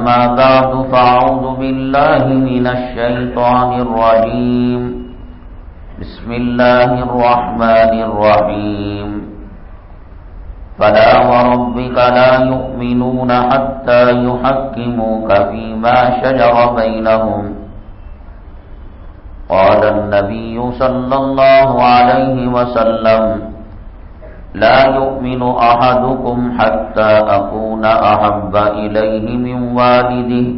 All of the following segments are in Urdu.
أما بعد فأعوذ بالله من الشيطان الرجيم. بسم الله الرحمن الرحيم. فلا وربك لا يؤمنون حتى يحكموك فيما شجر بينهم. قال النبي صلى الله عليه وسلم لا يؤمن أحدكم حتى أكون أحب إليه من والده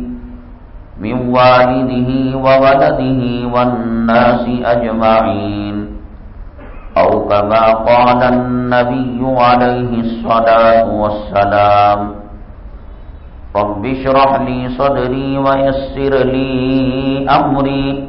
من والده وولده والناس أجمعين. أو كما قال النبي عليه الصلاة والسلام، رب اشرح لي صدري ويسر لي أمري.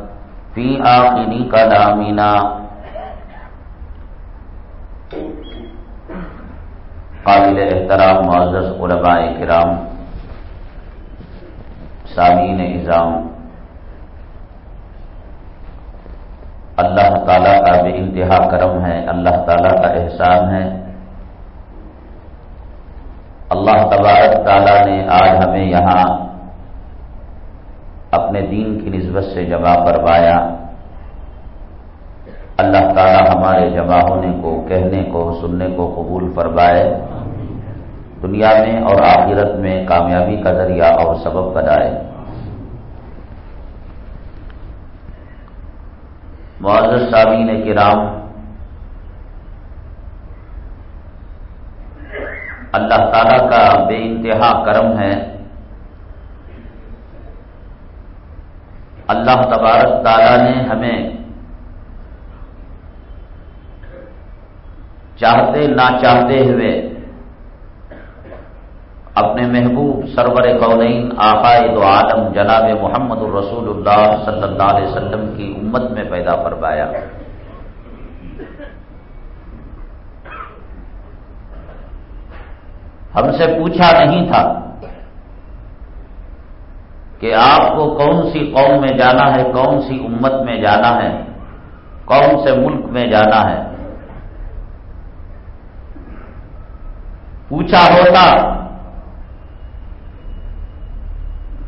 في آخر كلامنا قابل احترام معزز علماء کرام، سامعین نظام اللہ تعالیٰ کا بے انتہا کرم ہے، اللہ تعالیٰ کا احسان ہے۔ اللہ تبارک تعالیٰ نے آج ہمیں یہاں اپنے دین کی نسبت سے جمع کروایا اللہ تعالیٰ ہمارے جمع ہونے کو، کہنے کو، سننے کو قبول فرمائے۔ دنیا میں اور آخرت میں کامیابی کا ذریعہ اور سبب بنائے۔ معذر سامعین کرام، اللہ تعالیٰ کا بے انتہا کرم ہے۔ اللہ تبارک تعالیٰ نے ہمیں چاہتے نہ چاہتے ہوئے اپنے محبوب سرور قونین آقائد و عالم جناب محمد الرسول اللہ صلی اللہ علیہ وسلم کی امت میں پیدا فرمایا۔ ہم سے پوچھا نہیں تھا کہ آپ کو کون سی قوم میں جانا ہے، کون سی امت میں جانا ہے، کون سے ملک میں جانا ہے۔ پوچھا ہوتا،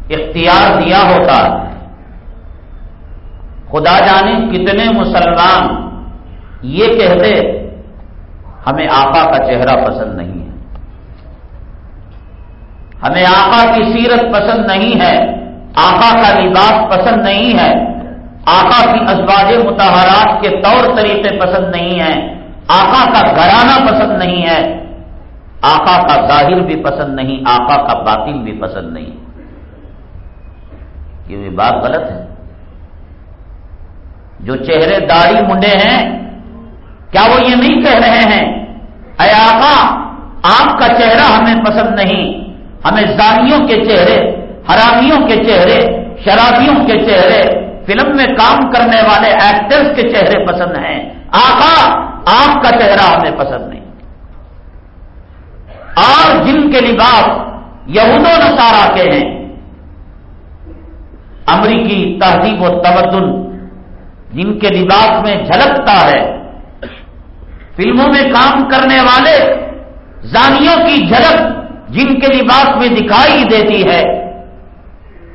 اختیار دیا ہوتا، خدا جانے کتنے مسلمان یہ کہتے، ہمیں آقا کا چہرہ پسند نہیں ہے۔ ہمیں آقا کی سیرت پسند نہیں ہے۔ آقا کا لباس پسند نہیں ہے۔ آقا کی ازواج متحرات کے طور طریقے پسند نہیں ہیں۔ آقا کا گھرانہ پسند نہیں ہے۔ آقا کا ظاہر بھی پسند نہیں، آقا کا باطن بھی پسند نہیں۔ یہ بات غلط ہے۔ جو چہرے داڑھی منڈے ہیں، کیا وہ یہ نہیں کہہ رہے ہیں؟ اے آقا، آپ کا چہرہ ہمیں پسند نہیں، ہمیں زانیوں کے چہرے حرامیوں کے چہرے، شرابیوں کے چہرے، فلم میں کام کرنے والے ایکٹرز کے چہرے پسند ہیں۔ آقا آپ کا چہرہ ہمیں پسند نہیں۔ اور جن کے لباس یہود و نصارہ کے ہیں، امریکی تہذیب و تمدن جن کے لباس میں جھلکتا ہے، فلموں میں کام کرنے والے زانیوں کی جھلک جن کے لباس میں دکھائی دیتی ہے۔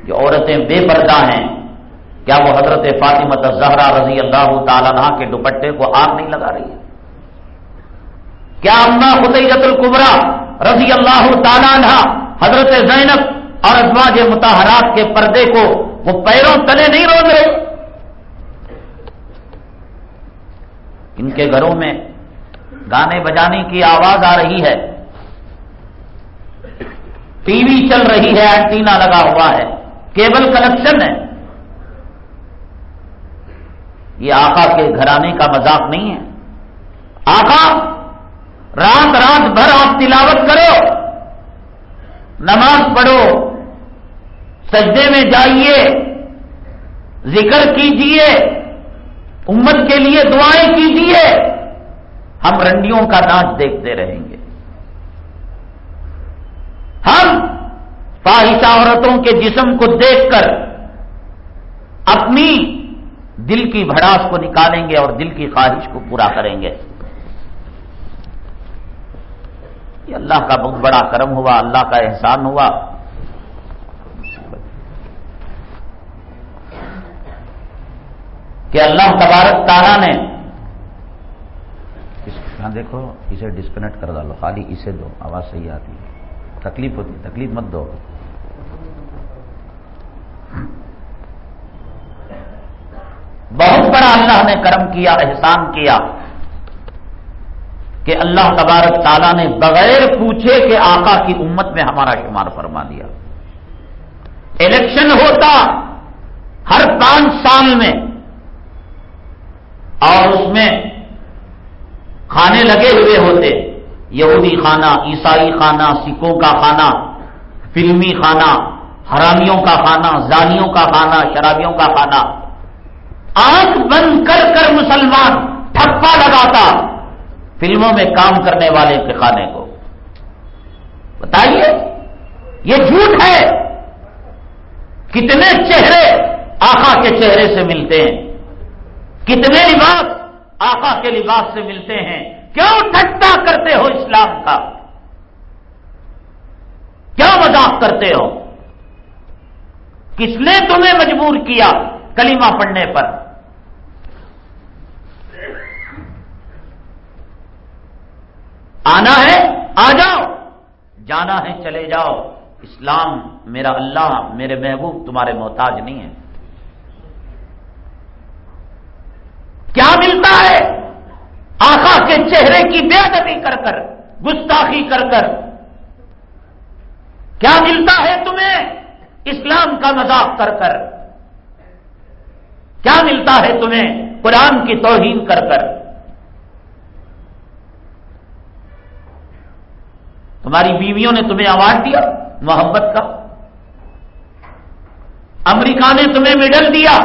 جو عورتیں بے پردہ ہیں۔ کیا وہ حضرت فاطمت زہرا رضی اللہ تعالیٰ کے دوپٹے کو آگ نہیں لگا رہی ہے؟ کیا اما خدیجت القبرا رضی اللہ تعالیٰ حضرت زینب اور ازواج متحرات کے پردے کو وہ پیروں تلے نہیں رو رہے؟ ان کے گھروں میں گانے بجانے کی آواز آ رہی ہے۔ ٹی وی چل رہی ہے، اینٹینا لگا ہوا ہے۔ کیبل کنیکشن ہے۔ یہ آقا کے گھرانے کا مذاق نہیں ہے۔ آقا، رات رات بھر آپ تلاوت کرو۔ نماز پڑھو۔ سجدے میں جائیے۔ ذکر کیجیے امت کے لیے دعائیں کیجیے ہم رنڈیوں کا ناچ دیکھتے رہیں گے۔ ہم فاحشہ عورتوں کے جسم کو دیکھ کر اپنی دل کی بھڑاس کو نکالیں گے اور دل کی خواہش کو پورا کریں گے۔ یہ اللہ کا بہت بڑا کرم ہوا، اللہ کا احسان ہوا۔ کہ اللہ تبارک تعالیٰ نے ہاں دیکھو، اسے ڈسکنیکٹ کر ڈالو خالی اسے دو، آواز صحیح آتی ہے۔ تکلیف ہوتی تکلیف مت دو۔ بہت بڑا اللہ نے کرم کیا، احسان کیا کہ اللہ تبارک تعالیٰ نے بغیر پوچھے کہ آقا کی امت میں ہمارا شمار فرما دیا۔ الیکشن ہوتا ہر پانچ سال میں اور اس میں کھانے لگے ہوئے ہوتے۔ یہودی خانہ، عیسائی خانہ، سکھوں کا خانہ، فلمی خانہ، حرامیوں کا خانہ، زانیوں کا خانہ، شرابیوں کا خانہ۔ آنکھ بند کر کر مسلمان ٹھپا لگاتا، فلموں میں کام کرنے والے کے خانے کو۔ بتائیے، یہ جھوٹ ہے۔ کتنے چہرے آخا کے چہرے سے ملتے ہیں؟ کتنے لباس آقا کے لباس سے ملتے ہیں؟ کیوں ٹھٹا کرتے ہو اسلام کا؟ کیا مذاق کرتے ہو؟ کس نے تمہیں مجبور کیا کلمہ پڑھنے پر؟ آنا ہے، آ جاؤ۔ جانا ہے، چلے جاؤ۔ اسلام میرا اللہ، میرے محبوب، تمہارے محتاج نہیں ہے کیا ملتا ہے؟ چہرے کی بے ادبی کر کر، گستاخی کر کر۔ کیا ملتا ہے تمہیں؟ اسلام کا مذاق کر کر۔ کیا ملتا ہے تمہیں؟ قرآن کی توہین کر کر۔ تمہاری بیویوں نے تمہیں اوارڈ دیا، محبت کا۔ امریکہ نے تمہیں میڈل دیا۔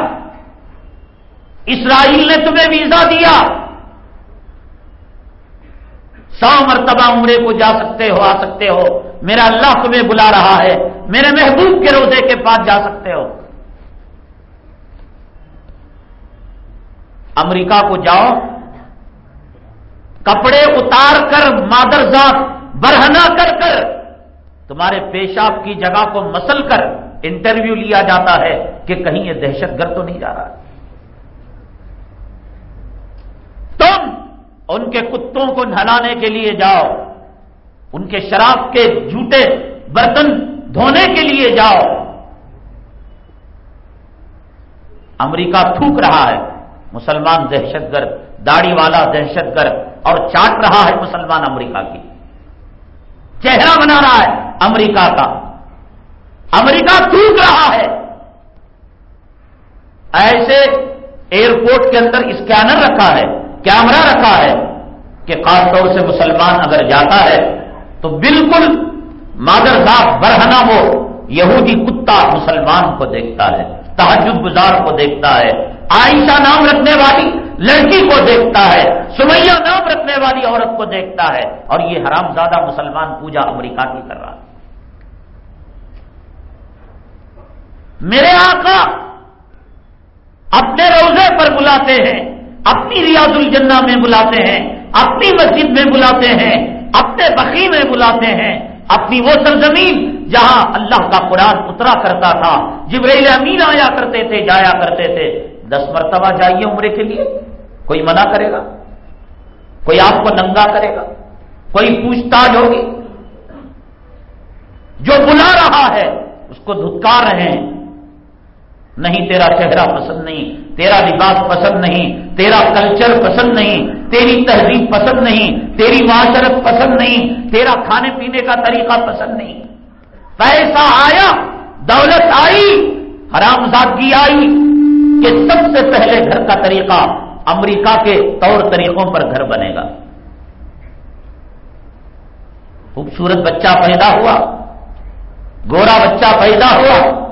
اسرائیل نے تمہیں ویزا دیا۔ سو مرتبہ عمرے کو جا سکتے ہو، آ سکتے ہو۔ میرا اللہ تمہیں بلا رہا ہے۔ میرے محبوب کے روزے کے پاس جا سکتے ہو۔ امریکہ کو جاؤ۔ کپڑے اتار کر، مادر ذات برہنا کر کر، تمہارے پیشاب کی جگہ کو مسل کر انٹرویو لیا جاتا ہے کہ کہیں یہ دہشت گرد تو نہیں جا رہا تم ان کے کتوں کو نہلانے کے لیے جاؤ۔ ان کے شراب کے جھوٹے برتن دھونے کے لیے جاؤ۔ امریکہ تھوک رہا ہے۔ مسلمان دہشت گرد داڑھی والا دہشت گرد اور چاٹ رہا ہے مسلمان امریکہ کی۔ چہرہ بنا رہا ہے امریکہ کا۔ امریکہ ٹوٹ رہا ہے۔ ایسے ایئرپورٹ کے اندر اسکینر رکھا ہے۔ کیمرہ رکھا ہے کہ خاص طور سے مسلمان اگر جاتا ہے تو بالکل مادر صاحب برہنا وہ یہودی کتا مسلمان کو دیکھتا ہے، تحجد گزار کو دیکھتا ہے، عائشہ نام رکھنے والی لڑکی کو دیکھتا ہے سمیا نام رکھنے والی عورت کو دیکھتا ہے اور یہ حرام زادہ مسلمان پوجا امریکہ کی کر رہا ہے۔ میرے آقا اپنے روزے پر بلاتے ہیں۔ اپنی ریاض الجنہ میں بلاتے ہیں، اپنی مسجد میں بلاتے ہیں، اپنے بقی میں بلاتے ہیں۔ اپنی وہ سرزمین جہاں اللہ کا قرآن اترا کرتا تھا، جبریل امین آیا کرتے تھے، جایا کرتے تھے۔ دس مرتبہ جائیے عمرے کے لیے، کوئی منع کرے گا؟ کوئی آپ کو ننگا کرے گا؟ کوئی پوچھ تاچھ ہوگی؟ جو بلا رہا ہے، اس کو دھتکار رہے ہیں۔ نہیں، تیرا چہرہ پسند نہیں، تیرا لباس پسند نہیں، تیرا کلچر پسند نہیں، تیری تہذیب پسند نہیں، تیری معاشرت پسند نہیں، تیرا کھانے پینے کا طریقہ پسند نہیں۔ پیسہ آیا، دولت آئی، حرام زادگی آئی کہ سب سے پہلے گھر کا طریقہ امریکہ کے طور طریقوں پر گھر بنے گا۔ خوبصورت بچہ پیدا ہوا، گورا بچہ پیدا ہوا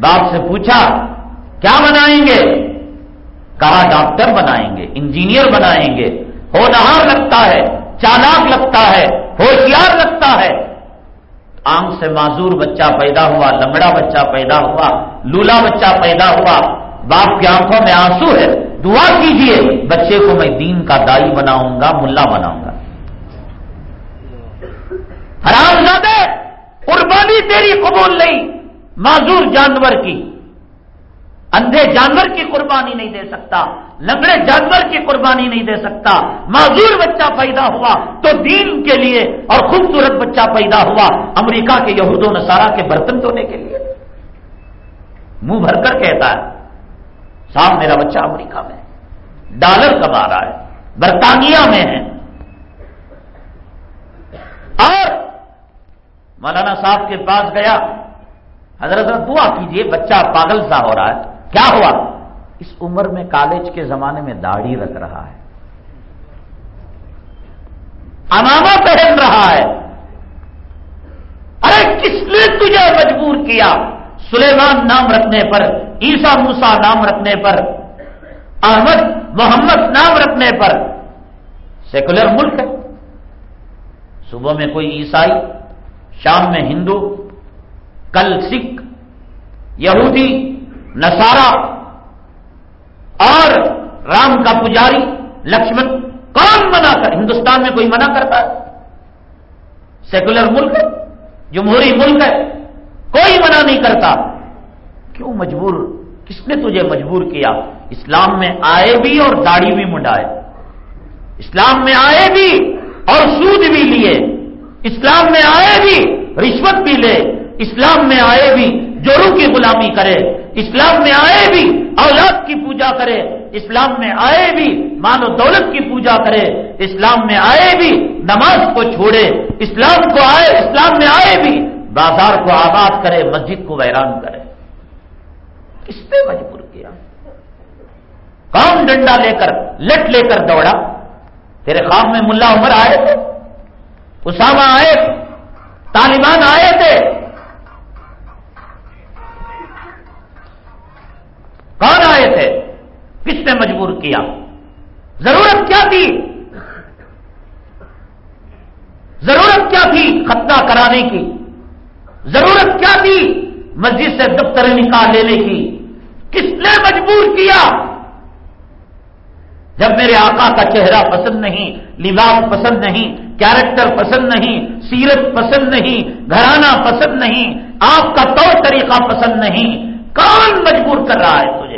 باپ سے پوچھا، کیا بنائیں گے؟ کہا، ڈاکٹر بنائیں گے، انجینئر بنائیں گے۔ ہونہار لگتا ہے، چالاک لگتا ہے، ہوشیار لگتا ہے۔ آنکھ سے معذور بچہ پیدا ہوا لمڑا بچہ پیدا ہوا، لولا بچہ پیدا ہوا۔ باپ کی آنکھوں میں آنسو ہے، دعا کیجیے، بچے کو میں دین کا دائی بناؤں گا، ملا بناؤں گا۔ حرام زیادہ قربانی تیری قبول نہیں۔ معذور جانور کی۔ اندھے جانور کی قربانی نہیں دے سکتا، لنگڑے جانور کی قربانی نہیں دے سکتا۔ معذور بچہ پیدا ہوا تو دین کے لیے اور خوبصورت بچہ پیدا ہوا۔ امریکہ کے یہود و نصارہ کے برتن دھونے کے لیے۔ منہ بھر کر کہتا ہے، صاحب، میرا بچہ امریکہ میں ڈالر کما رہا ہے، برطانیہ میں ہے۔ اور مولانا صاحب کے پاس گیا۔ حضرت دعا کیجیے، بچہ پاگل سا ہو رہا ہے۔ کیا ہوا؟ اس عمر میں کالج کے زمانے میں داڑھی رکھ رہا ہے۔ امامہ پہن رہا ہے۔ ارے، کس نے تجھے مجبور کیا؟ سلیمان نام رکھنے پر عیسا موسا نام رکھنے پر، احمد محمد نام رکھنے پر۔ سیکولر ملک ہے۔ صبح میں کوئی عیسائی، شام میں ہندو کل سکھ یہودی نسارا اور رام کا پجاری، لکشمن، کون منع کر؟ ہندوستان میں کوئی منع کرتا ہے؟ سیکولر ملک ہے، جمہوری ملک ہے، کوئی منع نہیں کرتا۔ کیوں مجبور؟ کس نے تجھے مجبور کیا؟ اسلام میں آئے بھی اور داڑھی بھی منڈائے۔ اسلام میں آئے بھی اور سود بھی لیے۔ اسلام میں آئے بھی، رشوت بھی لے۔ اسلام میں آئے بھی جوڑوں کی غلامی کرے، اسلام میں آئے بھی اولاد کی پوجا کرے، اسلام میں آئے بھی مان و دولت کی پوجا کرے، اسلام میں آئے بھی نماز کو چھوڑے، اسلام کو آئے، اسلام میں آئے بھی بازار کو آباد کرے، مسجد کو ویران کرے۔ کس نے مجبور کیا۔ کون ڈنڈا لے کر، لٹ لے کر دوڑا۔ تیرے خواب میں ملا عمر آئے تھے، اسامہ آئے، طالبان آئے تھے کون آئے تھے؟ کس نے مجبور کیا؟ ضرورت کیا تھی؟ ضرورت کیا تھی ختنہ کرانے کی؟ ضرورت کیا تھی مسجد سے دفتر نکال لینے کی؟ کس نے مجبور کیا؟ جب میرے آقا کا چہرہ پسند نہیں، لباس پسند نہیں، کیریکٹر پسند نہیں، سیرت پسند نہیں، گھرانہ پسند نہیں، آپ کا طور طریقہ پسند نہیں، کون مجبور کر رہا ہے تجھے؟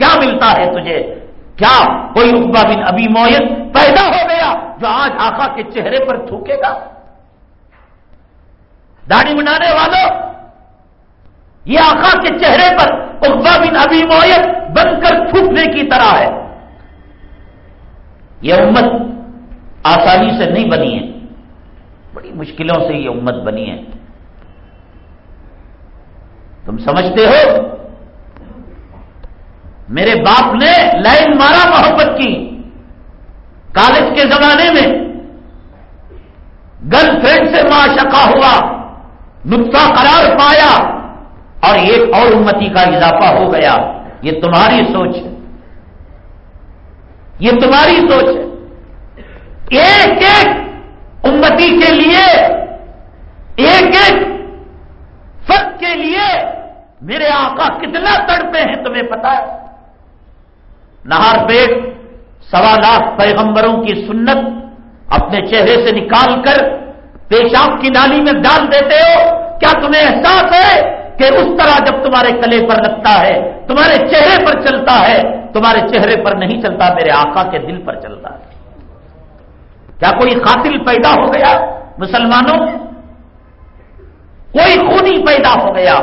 کیا ملتا ہے تجھے؟ کیا کوئی رقبہ بن ابھی مویت پیدا ہو گیا جو آج آقا کے چہرے پر تھوکے گا؟ داڑھی بنانے والوں، یہ آقا کے چہرے پر اقبا بن ابھی مویت بن کر تھوکنے کی طرح ہے۔ یہ امت آسانی سے نہیں بنی ہے۔ بڑی مشکلوں سے یہ امت بنی ہے۔ تم سمجھتے ہو؟ میرے باپ نے لائن مارا محبت کی کالج کے زمانے میں۔ گرل فرینڈ سے معاشقہ ہوا، نقطہ قرار پایا اور ایک اور امتی کا اضافہ ہو گیا۔ یہ تمہاری سوچ ہے۔ یہ تمہاری سوچ ہے۔ ایک ایک امتی کے لیے، ایک ایک فرق کے لیے میرے آقا کتنا تڑپے ہیں تمہیں پتا ہے؟ نہار پیٹ سوا لاکھ پیغمبروں کی سنت اپنے چہرے سے نکال کر پیشاب کی نالی میں ڈال دیتے ہو، کیا تمہیں احساس ہے کہ اس طرح جب تمہارے کلے پر لگتا ہے، تمہارے چہرے پر چلتا ہے، تمہارے چہرے پر نہیں چلتا، میرے آقا کے دل پر چلتا ہے۔ کیا کوئی قاتل پیدا ہو گیا مسلمانوں؟ کوئی خونی پیدا ہو گیا۔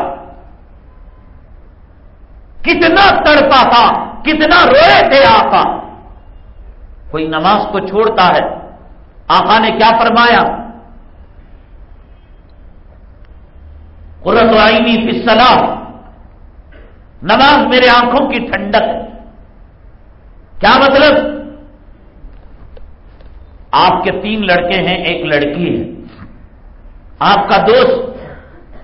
کتنا تڑپا تھا۔ کتنا روئے تھے آقا؟ کوئی نماز کو چھوڑتا ہے۔ آقا نے کیا فرمایا؟ قرت آئینی فی نماز میرے آنکھوں کی ٹھنڈک ہے۔ کیا مطلب؟ آپ کے تین لڑکے ہیں، ایک لڑکی ہے۔ آپ کا دوست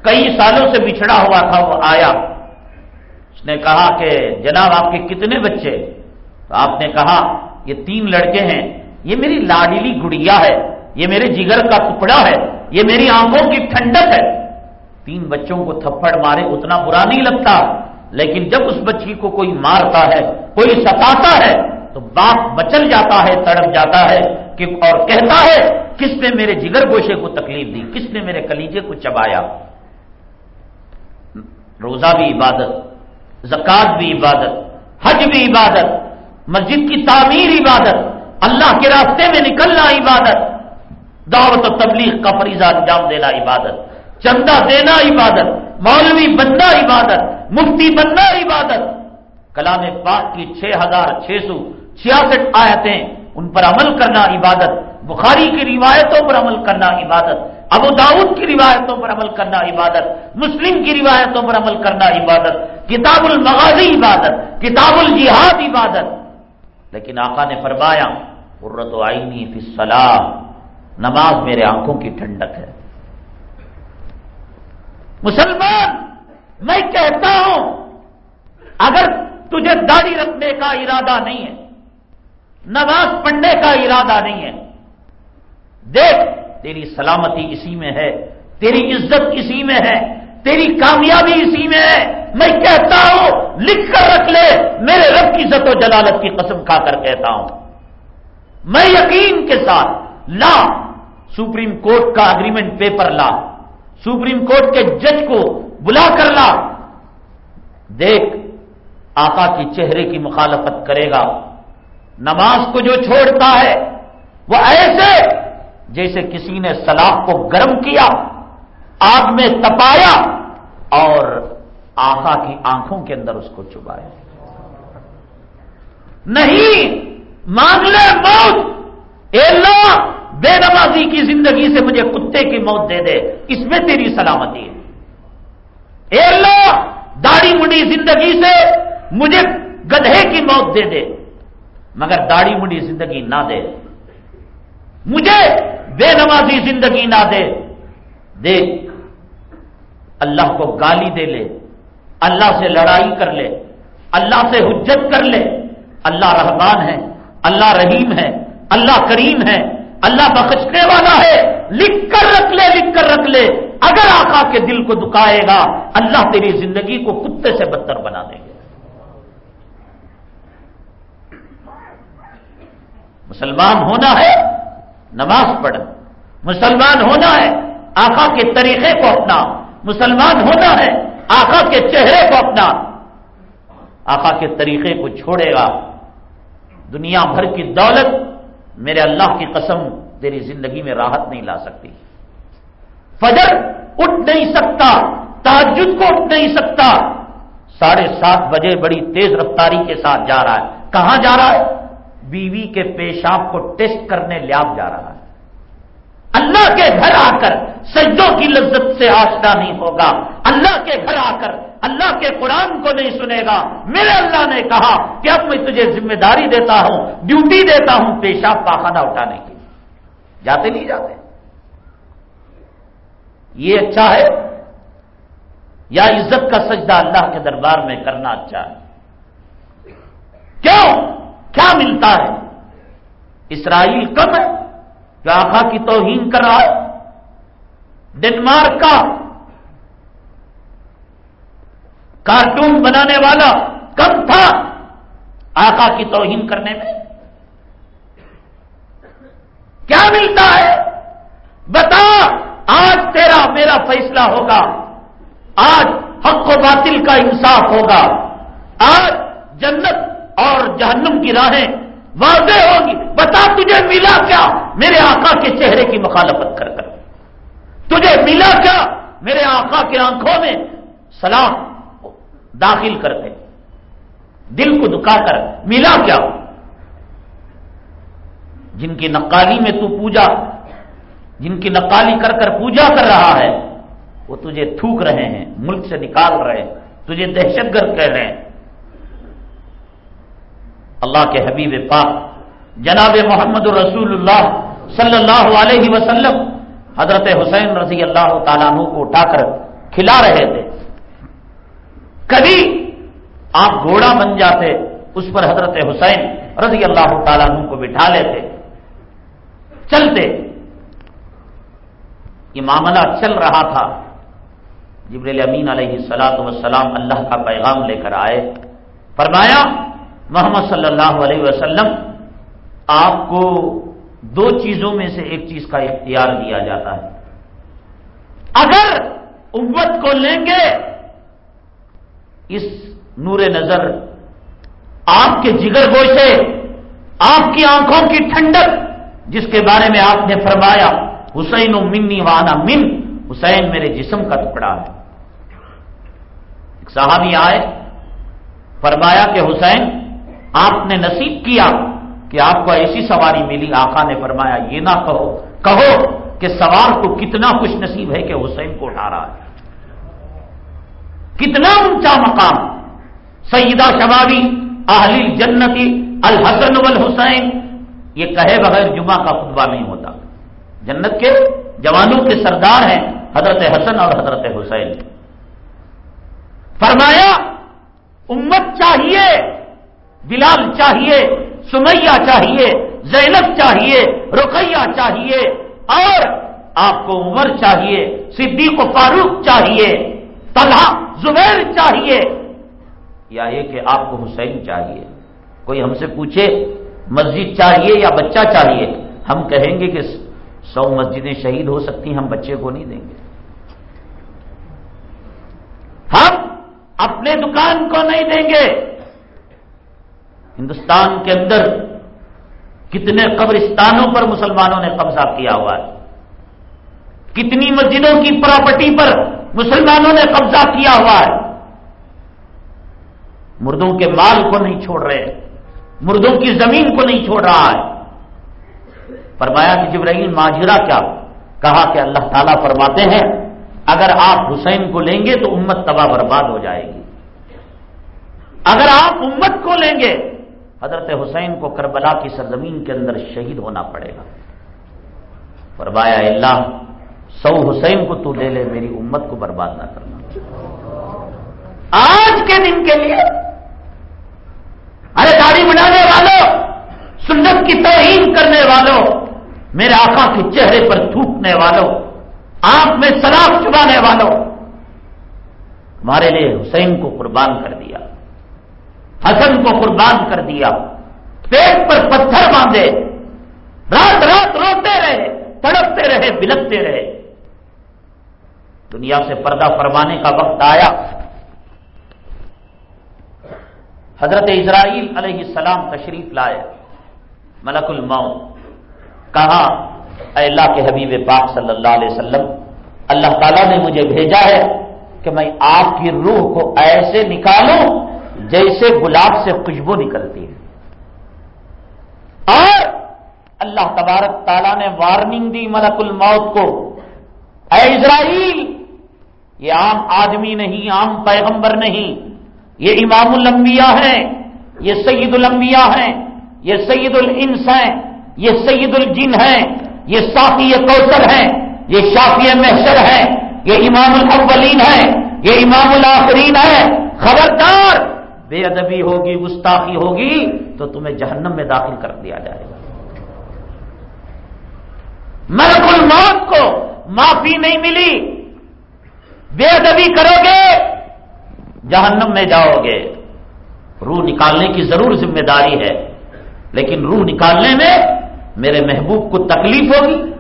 کئی سالوں سے بچھڑا ہوا تھا، وہ آیا۔ نے کہا کہ جناب آپ کے کتنے بچے؟ تو آپ نے کہا، یہ تین لڑکے ہیں، یہ میری لاڈلی گڑیا ہے، یہ میرے جگر کا ٹکڑا ہے، یہ میری آنکھوں کی ٹھنڈک ہے۔ تین بچوں کو تھپڑ مارے اتنا برا نہیں لگتا، لیکن جب اس بچی کو کوئی مارتا ہے، کوئی ستاتا ہے، تو باپ بچل جاتا ہے، تڑپ جاتا ہے کہ اور کہتا ہے، کس نے میرے جگر گوشے کو تکلیف دی؟ کس نے میرے کلیجے کو چبایا؟ روزہ بھی عبادت۔ زکات بھی عبادت، حج بھی عبادت، مسجد کی تعمیر عبادت، اللہ کے راستے میں نکلنا عبادت، دعوت و تبلیغ کا فریضہ انجام دینا عبادت، چندہ دینا عبادت، مولوی بننا عبادت، مفتی بننا عبادت۔ کلام پاک کی چھ ہزار چھ سو چھیاسٹھ آیتیں ان پر عمل کرنا عبادت، بخاری کی روایتوں پر عمل کرنا عبادت، ابو داؤد کی روایتوں پر عمل کرنا عبادت، مسلم کی روایتوں پر عمل کرنا عبادت کتاب المغازی عبادت، کتاب الجہاد عبادت۔ لیکن آقا نے فرمایا قرت و آئینی فی نماز میرے آنکھوں کی ٹھنڈک ہے۔ مسلمان، میں کہتا ہوں، اگر تجھے داڑھی رکھنے کا ارادہ نہیں ہے، نماز پڑھنے کا ارادہ نہیں ہے، دیکھ، تیری سلامتی اسی میں ہے، تیری عزت اسی میں ہے، تیری کامیابی اسی میں ہے۔ میں کہتا ہوں، لکھ کر رکھ لے، میرے رب کی عزت و جلالت کی قسم کھا کر کہتا ہوں۔ میں یقین کے ساتھ لا، سپریم کورٹ کا اگریمنٹ پیپر لا، سپریم کورٹ کے جج کو بلا کر لا۔ دیکھ، آقا کی چہرے کی مخالفت کرے گا۔ نماز کو جو چھوڑتا ہے، وہ ایسے جیسے کسی نے سلاخ کو گرم کیا، آگ میں تپایا اور آقا کی آنکھوں کے اندر اس کو چبایا نہیں، مانگ لے موت۔ اے اللہ، بے نمازی کی زندگی سے مجھے کتے کی موت دے دے۔ اس میں تیری سلامتی ہے۔ اے اللہ، داڑھی مڈی زندگی سے مجھے گدھے کی موت دے دے۔ مگر داڑھی مڈی زندگی نہ دے۔ مجھے بے نمازی زندگی نہ دے۔ دیکھ، اللہ کو گالی دے لے۔ اللہ سے لڑائی کر لے، اللہ سے حجت کر لے۔ اللہ رحمان ہے، اللہ رحیم ہے، اللہ کریم ہے، اللہ بخشنے والا ہے۔ لکھ کر رکھ لے، لکھ کر رکھ لے۔ اگر آقا کے دل کو دکھائے گا، اللہ تیری زندگی کو کتے سے بدتر بنا دیں گے مسلمان ہونا ہے، نماز پڑھ مسلمان ہونا ہے، آقا کے طریقے کو اپنا۔ مسلمان ہونا ہے آقا کے چہرے کو اپنا۔ آقا کے طریقے کو چھوڑے گا۔ دنیا بھر کی دولت میرے اللہ کی قسم تیری زندگی میں راحت نہیں لا سکتی۔ فجر اٹھ نہیں سکتا تاجد کو اٹھ نہیں سکتا۔ ساڑھے سات بجے بڑی تیز رفتاری کے ساتھ جا رہا ہے۔ کہاں جا رہا ہے؟ بیوی کے پیشاب کو ٹیسٹ کرنے لیاب جا رہا ہے۔ اللہ کے گھر آ کر سجدوں کی لذت سے آشنا نہیں ہوگا۔ اللہ کے گھر آ کر اللہ کے قرآن کو نہیں سنے گا۔ میرے اللہ نے کہا کہ اب میں تجھے ذمہ داری دیتا ہوں، ڈیوٹی دیتا ہوں پیشاب پاخانہ اٹھانے کی جاتے نہیں جاتے۔ یہ اچھا ہے؟ یا عزت کا سجدہ اللہ کے دربار میں کرنا اچھا ہے؟ کیوں؟ کیا ملتا ہے؟ اسرائیل کم ہے۔ جو آخا کی توہین کر رہا ہے، ڈنمارک کا کارٹون بنانے والا کم تھا آقا کی توہین کرنے میں؟ کیا ملتا ہے؟ بتا، آج تیرا میرا فیصلہ ہوگا۔ آج حق و باطل کا انصاف ہوگا۔ آج جنت اور جہنم کی راہیں واضح ہوگی، بتا تجھے ملا کیا؟ میرے آقا کے چہرے کی مخالفت کر کر۔ تجھے ملا کیا؟ میرے آقا کے آنکھوں میں سلام داخل کرتے دل کو دکا کر، ملا کیا؟ جن کی نقالی میں تو پوجا، جن کی نقالی کر کر پوجا کر رہا ہے، وہ تجھے تھوک رہے ہیں، ملک سے نکال رہے ہیں، تجھے دہشت گرد کہہ رہے ہیں۔ اللہ کے حبیب پاک، جناب محمد رسول اللہ صلی اللہ علیہ وسلم، حضرت حسین رضی اللہ تعالیٰ عنہ کو اٹھا کر کھلا رہے تھے۔ کبھی آپ گھوڑا بن جاتے، اس پر حضرت حسین رضی اللہ تعالیٰ عنہ کو بٹھا لیتے۔ چلتے۔ یہ معاملہ چل رہا تھا۔ جبریل امین علیہ سلاۃ وسلام اللہ کا پیغام لے کر آئے۔ فرمایا محمد صلی اللہ علیہ وسلم آپ کو دو چیزوں میں سے ایک چیز کا اختیار دیا جاتا ہے۔ اگر امت کو لیں گے، اس نور نظر، آپ کے جگر گوشے، آپ کی آنکھوں کی ٹھنڈک، جس کے بارے میں آپ نے فرمایا، حسین و منی وانا من، حسین میرے جسم کا ٹکڑا ہے۔ ایک صحابی آئے، فرمایا کہ حسین آپ نے نصیب کیا کہ آپ کو ایسی سواری ملی، آقا نے فرمایا، یہ نہ کہو کہو کہ سوار کو کتنا خوش نصیب ہے کہ حسین کو اٹھا رہا ہے۔ کتنا اونچا مقام۔ سیدہ شبابی اہلی جنتی الحسن والحسین، یہ کہے بغیر جمعہ کا خطبہ نہیں ہوتا۔ جنت کے جوانوں کے سردار ہیں حضرت حسن اور حضرت حسین۔ فرمایا، امت چاہیے بلال چاہیے، سمیہ چاہیے، زینب چاہیے، رقیہ چاہیے، اور آپ کو عمر چاہیے، صدیق و فاروق چاہیے، طلحہ زبیر چاہیے، یا یہ کہ آپ کو حسین چاہیے۔ کوئی ہم سے پوچھے، مسجد چاہیے یا بچہ چاہیے؟ ہم کہیں گے کہ سو مسجدیں شہید ہو سکتی ہم بچے کو نہیں دیں گے۔ ہم اپنے دکان کو نہیں دیں گے۔ ہندوستان کے اندر کتنے قبرستانوں پر مسلمانوں نے قبضہ کیا ہوا ہے۔ کتنی مسجدوں کی پراپرٹی پر مسلمانوں نے قبضہ کیا ہوا ہے۔ مردوں کے مال کو نہیں چھوڑ رہے مردوں کی زمین کو نہیں چھوڑ رہا ہے۔ فرمایا کہ جبرائیل ماجرا کیا؟ کہا کہ اللہ تعالیٰ فرماتے ہیں، اگر آپ حسین کو لیں گے تو امت تباہ برباد ہو جائے گی۔ اگر آپ امت کو لیں گے حضرت حسین کو کربلا کی سرزمین کے اندر شہید ہونا پڑے گا۔ فرمایا، اللہ، سو حسین کو تو لے لے، میری امت کو برباد نہ کرنا آج کے دن کے لیے، ارے داڑھی بنانے والوں سنت کی توہین کرنے والوں میرے آقا کے چہرے پر تھوکنے والوں آنکھ میں سراخ چبانے والوں ہمارے لیے حسین کو قربان کر دیا۔ حسن کو قربان کر دیا۔ پیٹ پر پتھر باندھے۔ رات رات روتے رہے، تڑپتے رہے، بلکتے رہے۔ دنیا سے پردہ فرمانے کا وقت آیا۔ حضرت اسرائیل علیہ السلام تشریف لائے۔ ملک الموت۔ کہا، اے اللہ کے حبیب پاک صلی اللہ علیہ وسلم، اللہ تعالیٰ نے مجھے بھیجا ہے کہ میں آپ کی روح کو ایسے نکالوں جیسے گلاب سے خوشبو نکلتی ہے۔ اور اللہ تبارک تعالیٰ نے وارننگ دی ملک الموت کو، اے اسرائیل، یہ عام آدمی نہیں، عام پیغمبر نہیں، یہ امام الانبیاء ہیں، یہ سید الانبیاء ہیں، یہ سید الانس ہیں، یہ سید الجن ہیں، یہ صافی کوثر ہیں، یہ شافی محشر ہیں، یہ امام الاولین ہیں، یہ امام الاخرین ہیں۔ خبردار! بے ادبی ہوگی، گستاخی ہوگی، تو تمہیں جہنم میں داخل کر دیا جائے گا۔ ملک الموت کو معافی نہیں ملی۔ بے ادبی کرو گے، جہنم میں جاؤ گے۔ روح نکالنے کی ضرور ذمہ داری ہے، لیکن روح نکالنے میں میرے محبوب کو تکلیف ہوگی،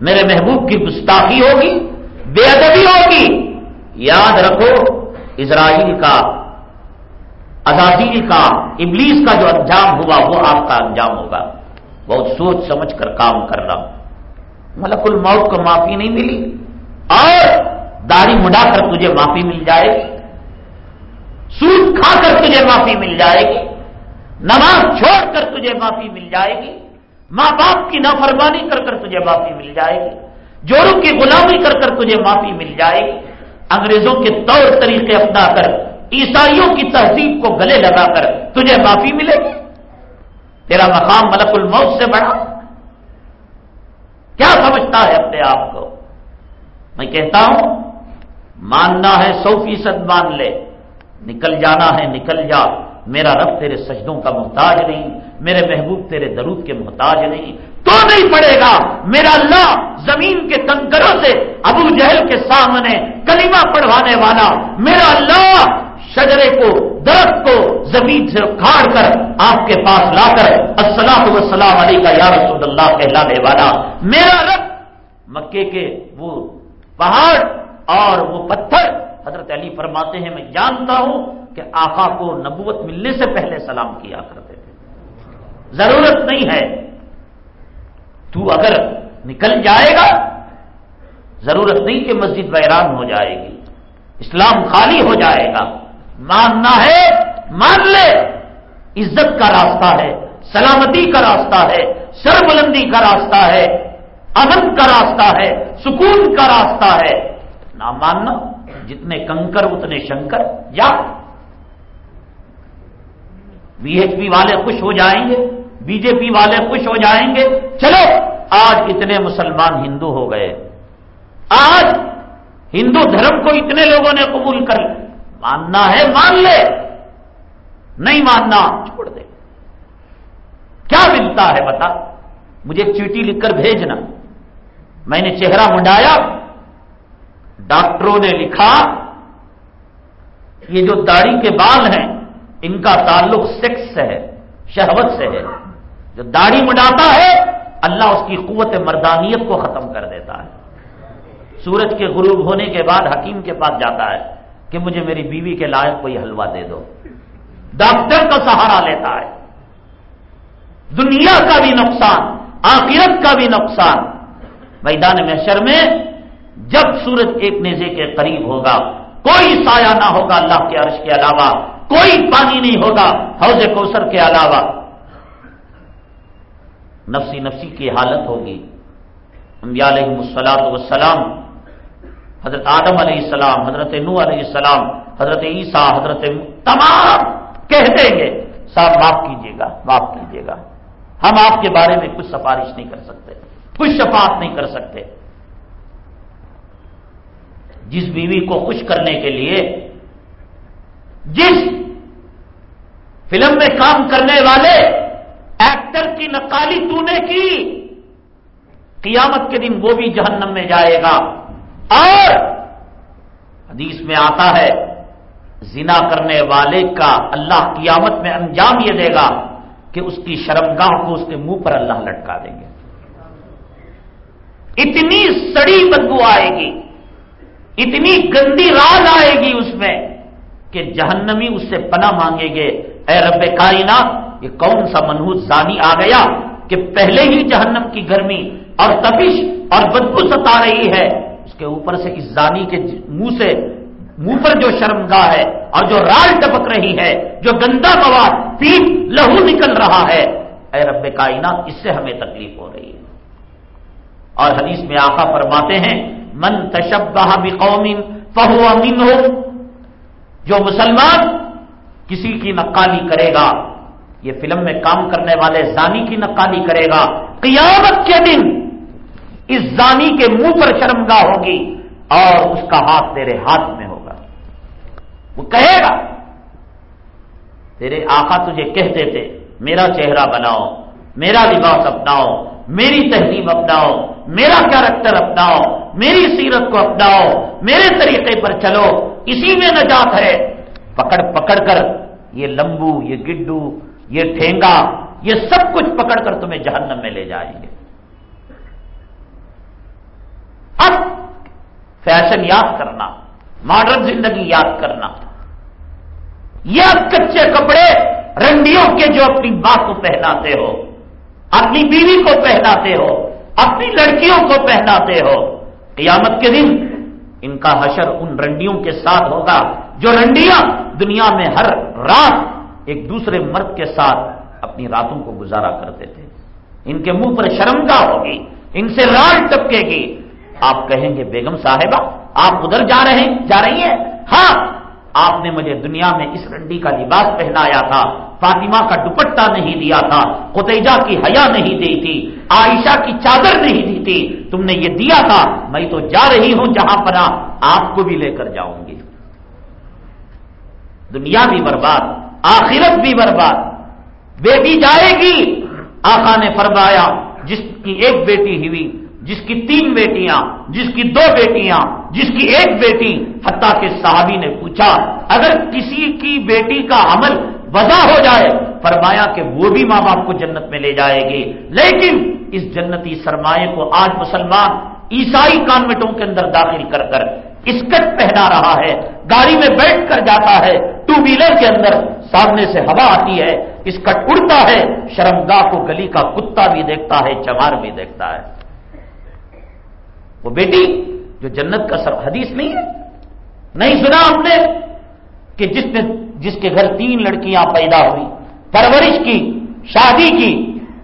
میرے محبوب کی گستاخی ہوگی، بے ادبی ہوگی۔ یاد رکھو، اسرائیل کا ازادیل کا، ابلیس کا جو انجام ہوا، وہ آپ کا انجام ہوگا۔ بہت سوچ سمجھ کر کام کر رہا ہوں۔ ملک الموت کو معافی نہیں ملی۔ اور داڑھی مڈا کر تجھے معافی مل جائے گی۔ سود کھا کر تجھے معافی مل جائے گی۔ نماز چھوڑ کر تجھے معافی مل جائے گی۔ ماں باپ کی نافرمانی کر کر تجھے معافی مل جائے گی۔ جوڑوں کی غلامی کر کر تجھے معافی مل جائے گی۔ انگریزوں کے طور طریقے اپنا کر عیسائیوں کی تہذیب کو گلے لگا کر تجھے معافی ملے گی؟ تیرا مقام ملک الموت سے بڑھا۔ کیا سمجھتا ہے اپنے آپ کو؟ میں کہتا ہوں، ماننا ہے سو فیصد مان لے۔ نکل جانا ہے، نکل جا۔ میرا رب تیرے سجدوں کا محتاج نہیں، میرے محبوب تیرے درود کے محتاج نہیں۔ تو نہیں پڑے گا۔ میرا اللہ زمین کے کنکروں سے ابو جہل کے سامنے کلمہ پڑھوانے والا۔ میرا اللہ شجرے کو، درخت کو زمین سے اکھاڑ کر آپ کے پاس لا کر، السلام وسلام علی کا یا رسول اللہ کہلانے والا۔ میرا رب مکے کے وہ پہاڑ اور وہ پتھر، حضرت علی فرماتے ہیں، میں جانتا ہوں کہ آقا کو نبوت ملنے سے پہلے سلام کیا کرتے تھے۔ ضرورت نہیں ہے۔ تو اگر نکل جائے گا، ضرورت نہیں کہ مسجد ویران ہو جائے گی، اسلام خالی ہو جائے گا۔ ماننا ہے، مان لے۔ عزت کا راستہ ہے، سلامتی کا راستہ ہے سر بلندی کا راستہ ہے، امن کا راستہ ہے، سکون کا راستہ ہے۔ نہ ماننا، جتنے کنکر، اتنے شنکر۔ یا۔ بی ایچ پی والے خوش ہو جائیں گے، بی جے پی والے خوش ہو جائیں گے۔ چلو، آج اتنے مسلمان ہندو ہو گئے۔ آج ہندو دھرم کو اتنے لوگوں نے قبول کر ماننا ہے مان لے نہیں ماننا چھوڑ دے کیا ملتا ہے بتا مجھے چیٹی لکھ کر بھیجنا میں نے چہرہ منڈایا ڈاکٹروں نے لکھا یہ جو داڑھی کے بال ہیں ان کا تعلق سیکس سے ہے، شہوت سے ہے۔ جو داڑھی منڈاتا ہے، اللہ اس کی قوت مردانیت کو ختم کر دیتا ہے۔ سورج کے غروب ہونے کے بعد حکیم کے پاس جاتا ہے۔ کہ مجھے میری بیوی کے لائق کوئی حلوہ دے دو۔ ڈاکٹر کا سہارا لیتا ہے۔ دنیا کا بھی نقصان، آخرت کا بھی نقصان۔ میدان محشر میں جب سورج ایک نیزے کے قریب ہوگا، کوئی سایہ نہ ہوگا اللہ کے عرش کے علاوہ، کوئی پانی نہیں ہوگا حوض کوثر کے علاوہ۔ نفسی نفسی کی حالت ہوگی۔ انبیاء علیہ السلام وسلام حضرت آدم علیہ السلام، حضرت نو علیہ السلام، حضرت عیسیٰ، حضرت تمام کہہ دیں گے، صاحب معاف کیجیے گا، معاف کیجیے گا۔ ہم آپ کے بارے میں کچھ سفارش نہیں کر سکتے، کچھ شفاعت نہیں کر سکتے۔ جس بیوی کو خوش کرنے کے لیے، جس فلم میں کام کرنے والے ایکٹر کی نقالی تو نے کی، قیامت کے دن وہ بھی جہنم میں جائے گا۔ اور حدیث میں آتا ہے، زنا کرنے والے کا اللہ قیامت میں انجام یہ دے گا کہ اس کی شرمگاہ کو اس کے منہ پر اللہ لٹکا دیں گے۔ اتنی سڑی بدبو آئے گی، اتنی گندی راز آئے گی اس میں کہ جہنمی اس سے پناہ مانگیں گے۔ اے رب کائنات، یہ کون سا منہوس زانی آ گیا کہ پہلے ہی جہنم کی گرمی اور تپش اور بدبو ستا رہی ہے۔ کے اوپر سے اس زانی کے منہ سے منہ پر جو شرمگاہ ہے اور جو رال ٹپک رہی ہے، جو گندا مواد پیپ لہو نکل رہا ہے۔ اے رب کائنات، اس سے ہمیں تکلیف ہو رہی ہے۔ اور حدیث میں آقا فرماتے ہیں، من تشبہ بقوم فہو امین جو مسلمان کسی کی نقالی کرے گا، یہ فلم میں کام کرنے والے زانی کی نقالی کرے گا۔ قیامت کے دن اس زانی کے منہ پر شرمگاہ ہوگی اور اس کا ہاتھ تیرے ہاتھ میں ہوگا۔ وہ کہے گا، تیرے آقا تجھے کہتے تھے، میرا چہرہ بناؤ، میرا لباس اپناؤ، میری تہذیب اپناؤ، میرا کیریکٹر اپناؤ، میری سیرت کو اپناؤ، میرے طریقے پر چلو، اسی میں نجات ہے۔ پکڑ پکڑ کر یہ لمبو، یہ گڈو، یہ ٹھینگا، یہ سب کچھ پکڑ کر تمہیں جہنم میں لے جائیں گے۔ اب فیشن یاد کرنا، ماڈرن زندگی یاد کرنا۔ یہ اب کچے کپڑے رنڈیوں کے جو اپنی بات کو پہناتے ہو، اپنی بیوی کو پہناتے ہو، اپنی لڑکیوں کو پہناتے ہو، قیامت کے دن ان کا حشر ان رنڈیوں کے ساتھ ہوگا، جو رنڈیاں دنیا میں ہر رات ایک دوسرے مرد کے ساتھ اپنی راتوں کو گزارا کرتے تھے۔ ان کے منہ پر شرمگاہ ہوگی، ان سے رال ٹپکے گی۔ آپ کہیں گے، بیگم صاحبہ، آپ ادھر جا رہے جا رہی ہیں؟ ہاں آپ نے مجھے دنیا میں اس رنڈی کا لباس پہنایا تھا، فاطمہ کا دوپٹہ نہیں دیا تھا، قطیجہ کی حیا نہیں دی تھی، عائشہ کی چادر نہیں دی تھی۔ تم نے یہ دیا تھا، میں تو جا رہی ہوں جہاں پر آپ کو بھی لے کر جاؤں گی۔ دنیا بھی برباد، آخرت بھی برباد۔ بیٹی جائے گی، آقا نے فرمایا، جس کی ایک بیٹی ہوئی جس کی تین بیٹیاں، جس کی دو بیٹیاں، جس کی ایک بیٹی، حتیٰ کے صحابی نے پوچھا، اگر کسی کی بیٹی کا عمل وضع ہو جائے، فرمایا کہ وہ بھی ماں باپ کو جنت میں لے جائے گی۔ لیکن اس جنتی سرمایہ کو آج مسلمان عیسائی کانوینٹوں کے اندر داخل کر کر اسکٹ پہنا رہا ہے، گاڑی میں بیٹھ کر جاتا ہے، ٹو ویلر کے اندر سامنے سے ہوا آتی ہے، اسکٹ اڑتا ہے، شرمگاہ کو گلی کا کتا بھی دیکھتا ہے، چمار بھی دیکھتا ہے۔ وہ بیٹی جو جنت کا سر حدیث نہیں ہے؟ نہیں سنا ہم نے کہ جس نے جس کے گھر تین لڑکیاں پیدا ہوئی، پرورش کی، شادی کی،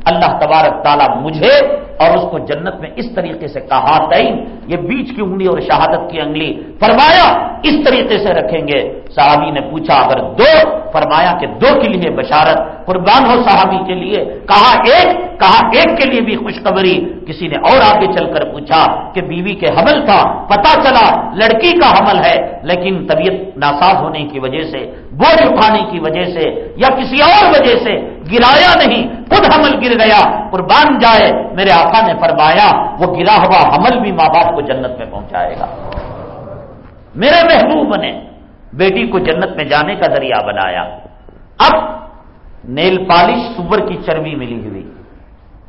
اللہ تبارک تعالیٰ مجھے اور اس کو جنت میں اس طریقے سے کہا تئی یہ بیچ کی انگلی اور شہادت کی انگلی۔ فرمایا، اس طریقے سے رکھیں گے۔ صحابی نے پوچھا، اگر دو، فرمایا کہ دو کے لیے بشارت، قربان ہو صحابی کے لیے۔ کہا ایک کہا ایک کے لیے بھی خوشخبری۔ کسی نے اور آگے چل کر پوچھا کہ بیوی کے حمل تھا پتا چلا، لڑکی کا حمل ہے، لیکن طبیعت ناساز ہونے کی وجہ سے، بوجھ اٹھانے کی وجہ سے یا کسی اور وجہ سے گرایا نہیں، خود حمل گر گیا۔ قربان جائے، میرے آقا نے فرمایا، وہ گرا ہوا حمل بھی ماں باپ کو جنت میں پہنچائے گا۔ میرے محبوب نے بیٹی کو جنت میں جانے کا ذریعہ بنایا۔ اب نیل پالش سور کی چربی ملی ہوئی۔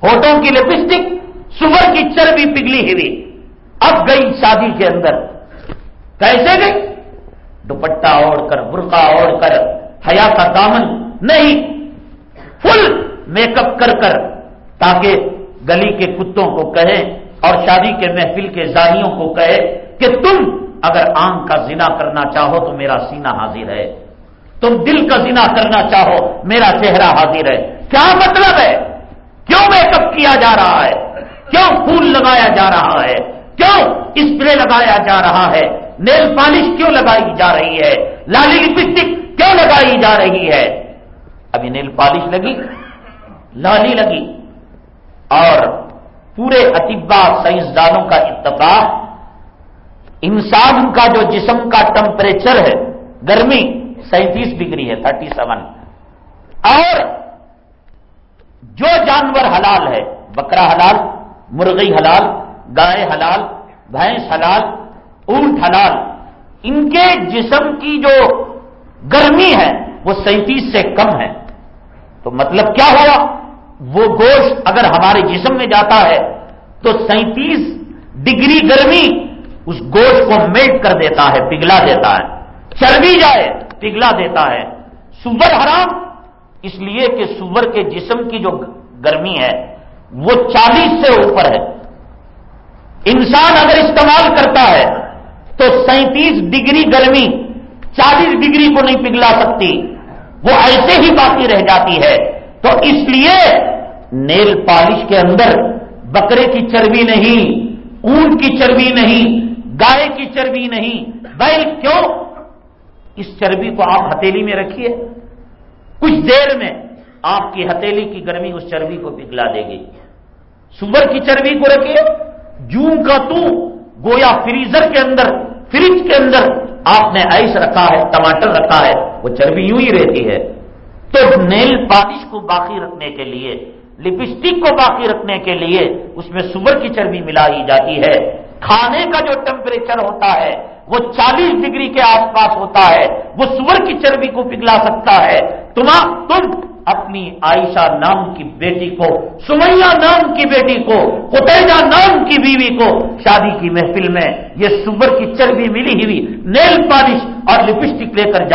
ہوٹوں کی لپسٹک سور کی چربی پگلی ہوئی۔ اب گئی شادی کے اندر۔ کیسے گئی؟ دوپٹہ اوڑھ کر، برقع اوڑھ کر، حیا کا دامن نہیں، فل میک اپ کر کر تاکہ گلی کے کتوں کو کہے اور شادی کے محفل کے زانیوں کو کہے کہ تم اگر آنکھ کا زنا کرنا چاہو تو میرا سینہ حاضر ہے۔ تم دل کا زنا کرنا چاہو، میرا چہرہ حاضر ہے۔ کیا مطلب ہے؟ کیوں میک اپ کیا جا رہا ہے؟ کیوں پھول لگایا جا رہا ہے؟ کیوں اسپرے لگایا جا رہا ہے؟ نیل پالش کیوں لگائی جا رہی ہے؟ لالی لپسٹک کیوں لگائی جا رہی ہے؟ ابھی نیل پالش لگی؟ لالی لگی۔ اور پورے اطبا سائنسدانوں کا اتفاق، انسان کا جو جسم کا ٹمپریچر ہے، گرمی سینتیس ڈگری ہے تھرٹی سیون اور جو جانور حلال ہے، بکرا حلال، مرغی حلال، گائے حلال، بھینس حلال، اونٹ حلال، ان کے جسم کی جو گرمی ہے، وہ سینتیس سے کم ہے۔ تو مطلب کیا ہوا؟ وہ گوشت اگر ہمارے جسم میں جاتا ہے تو سینتیس ڈگری گرمی اس گوشت کو میٹ کر دیتا ہے، پگھلا دیتا ہے۔ چربی جائے، پگھلا دیتا ہے۔ سور حرام، اس لیے کہ سور کے جسم کی جو گرمی ہے، وہ چالیس سے اوپر ہے۔ انسان اگر استعمال کرتا ہے تو سینتیس ڈگری گرمی چالیس ڈگری کو نہیں پگھلا سکتی۔ وہ ایسے ہی باقی رہ جاتی ہے۔ تو اس لیے نیل پالش کے اندر بکرے کی چربی نہیں، اونٹ کی چربی نہیں، گائے کی چربی نہیں۔ بیل کیوں؟ اس چربی کو آپ ہتیلی میں رکھیے۔ کچھ دیر میں آپ کی ہتیلی کی گرمی اس چربی کو پگھلا دے گی۔ سور کی چربی کو رکھیے۔ جون کا تو گویا فریزر کے اندر، فریج کے اندر آپ نے آئس رکھا ہے، ٹماٹر رکھا ہے، وہ چربی یوں ہی رہتی ہے۔ تو نیل پالش کو باقی رکھنے کے لیے، لپسٹک کو باقی رکھنے کے لیے اس میں سور کی چربی ملائی جاتی ہے۔ کھانے کا جو ٹیمپریچر ہوتا ہے، وہ چالیس ڈگری کے آس پاس ہوتا ہے۔ وہ سور کی چربی کو پگھلا سکتا ہے۔ تم تم اپنی عائشہ نام کی بیٹی کو، سمیہ نام کی بیٹی کو قطیجہ نام کی بیوی کو شادی کی محفل میں یہ سور کی چربی ملی ہوئی نیل پالش اور لپسٹک لے کر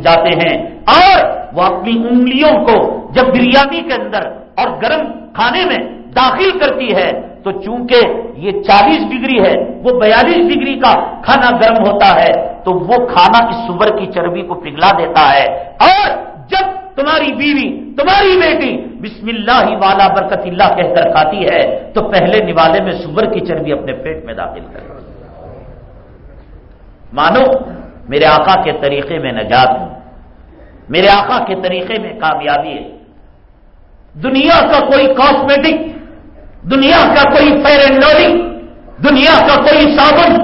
جاتے ہیں۔ اور وہ اپنی انگلیوں کو جب بریانی کے اندر اور گرم کھانے میں داخل کرتی ہے، تو چونکہ یہ چالیس ڈگری ہے، وہ بیالیس ڈگری کا کھانا گرم ہوتا ہے، تو وہ کھانا اس سور کی چربی کو پگھلا دیتا ہے۔ اور جب تمہاری بیوی، تمہاری بیٹی، بسم اللہ ہی والا برکت اللہ کہہ کر کھاتی ہے، تو پہلے نوالے میں سور کی چربی اپنے پیٹ میں داخل کر۔ مانو، میرے آقا کے طریقے میں نجات ہوں۔ میرے آقا کے طریقے میں کامیابی ہے۔ دنیا کا کوئی کاسمیٹک دنیا کا کوئی فیر اینڈ لولی دنیا کا کوئی صابن،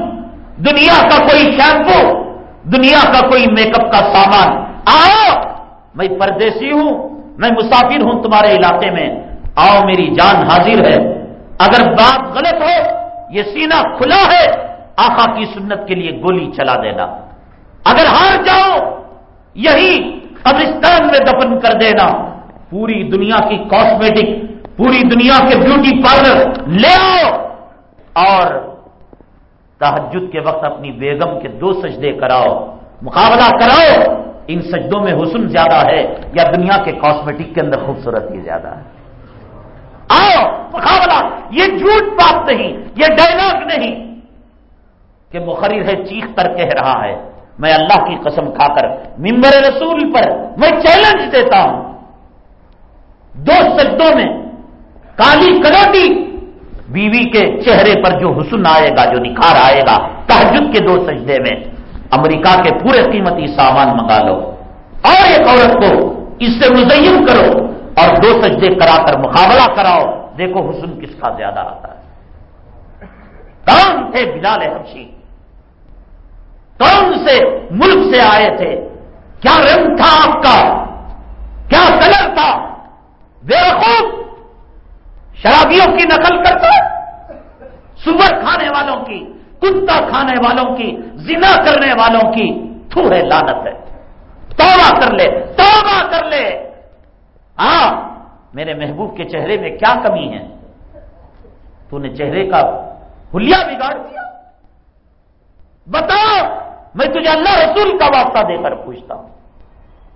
دنیا کا کوئی شیمپو دنیا کا کوئی میک اپ کا سامان۔ آؤ! میں پردیسی ہوں، میں مسافر ہوں تمہارے علاقے میں۔ آؤ میری جان حاضر ہے۔ اگر بات غلط ہو، یہ سینہ کھلا ہے، آقا کی سنت کے لیے گولی چلا دینا۔ اگر ہار جاؤ، یہی قبرستان میں دفن کر دینا۔ پوری دنیا کی کاسمیٹک پوری دنیا کے بیوٹی پارلر لے آؤ۔ اور تحجد کے وقت اپنی بیگم کے دو سجدے کراؤ۔ مقابلہ کراؤ۔ ان سجدوں میں حسن زیادہ ہے یا دنیا کے کاسمیٹک کے اندر خوبصورتی زیادہ ہے؟ آؤ، مقابلہ، یہ جھوٹ بات نہیں، یہ ڈائلگ نہیں کہ مخرر ہے چیخ کر کہہ رہا ہے۔ میں اللہ کی قسم کھا کر ممبر رسول پر میں چیلنج دیتا ہوں۔ دو سجدوں میں کالی کلوٹی، بیوی کے چہرے پر جو حسن آئے گا، جو نکھار آئے گا تحجد کے دو سجدے میں امریکہ کے پورے قیمتی سامان منگا لو۔ اور ایک عورت کو اس سے مزین کرو اور دو سجدے کرا کر مقابلہ کراؤ۔ دیکھو حسن کس کا زیادہ آتا ہے۔ کون تھے بلال حبشی؟ کون سے ملک سے آئے تھے؟ کیا رنگ تھا آپ کا؟ کیا کلر تھا؟ بے خوب شرابیوں کی نقل کرتا سور کھانے والوں کی۔ کتا کھانے والوں کی، زنا کرنے والوں کی تھو ہے لانت ہے۔ توبہ کر لے، توبہ کر لے۔ ہاں میرے محبوب کے چہرے میں کیا کمی ہے؟ تو نے چہرے کا ہولیا بگاڑ دیا۔ بتاؤ، میں تجھے اللہ رسول کا واسطہ دے کر پوچھتا ہوں۔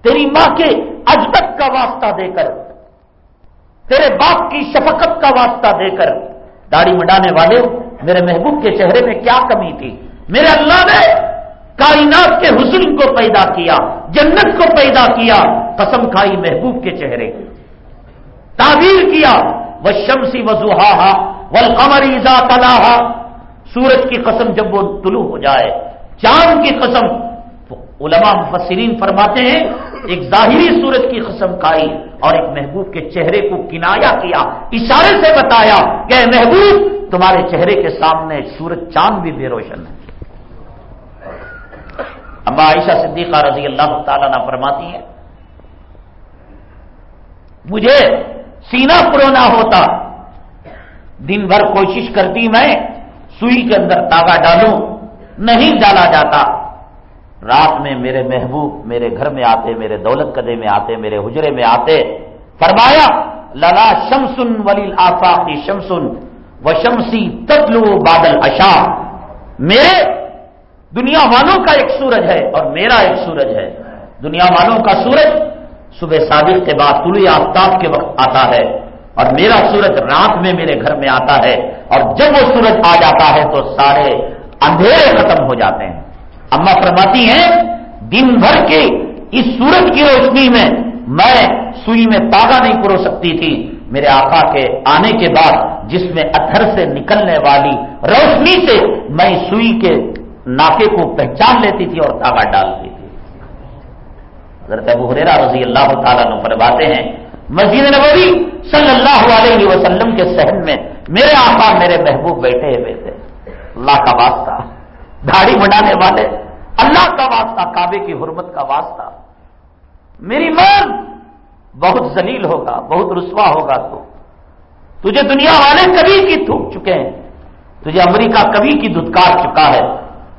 تیری ماں کے اجبت کا واسطہ دے کر، تیرے باپ کی شفقت کا واسطہ دے کر داڑھی مڈانے والے میرے محبوب کے چہرے میں کیا کمی تھی؟ میرے اللہ نے کائنات کے حسن کو پیدا کیا، جنت کو پیدا کیا، قسم کھائی محبوب کے چہرے۔ تعبیر کیا وہ شمسی وضوحا و قمری تلاحا سورج کی قسم جب وہ طلوع ہو جائے، چاند کی قسم۔ علماء مفسرین فرماتے ہیں، ایک ظاہری سورج کی قسم کھائی اور ایک محبوب کے چہرے کو کنایا کیا، اشارے سے بتایا کہ محبوب تمہارے چہرے کے سامنے سورج چاند بھی بے روشن ہے۔ اما عائشہ صدیقہ رضی اللہ تعالیٰ نہ فرماتی ہے مجھے سینا پرونا ہوتا، دن بھر کوشش کرتی میں سوئی کے اندر تاگا ڈالوں، نہیں ڈالا جاتا۔ رات میں میرے محبوب میرے گھر میں آتے، میرے دولت قدے میں آتے، میرے حجرے میں آتے، فرمایا، للا شمسن ولیل آفاقی شمسن و تتلو بادل اشا میرے دنیا والوں کا ایک سورج ہے اور میرا ایک سورج ہے۔ دنیا والوں کا سورج صبح صادق کے بعد طلوع آفتاب کے وقت آتا ہے اور میرا سورج رات میں میرے گھر میں آتا ہے اور جب وہ سورج آ جاتا ہے تو سارے اندھیرے ختم ہو جاتے ہیں۔ اما فرماتی ہیں، دن بھر کے اس سورج کی روشنی میں میں سوئی میں تاغا نہیں پرو سکتی تھی۔ میرے آقا کے آنے کے بعد جس میں اتھر سے نکلنے والی روشنی سے میں سوئی کے ناکے کو پہچان لیتی تھی اور تاغا ڈالتی تھی۔ حضرت ابو حریرہ رضی اللہ تعالیٰ نے فرماتے ہیں مسجد نبوی صلی اللہ علیہ وسلم کے سہن میں میرے آقا میرے محبوب بیٹھے ہوئے تھے۔ اللہ کا واسطہ داڑھی بڑھانے والے، اللہ کا واسطہ، کعبے کی حرمت کا واسطہ۔ میری مان بہت ذلیل ہوگا، بہت رسوا ہوگا تو تجھے دنیا والے کبھی کی تھوک چکے ہیں؟ تجھے امریکہ کبھی کی دھتکار چکا ہے؟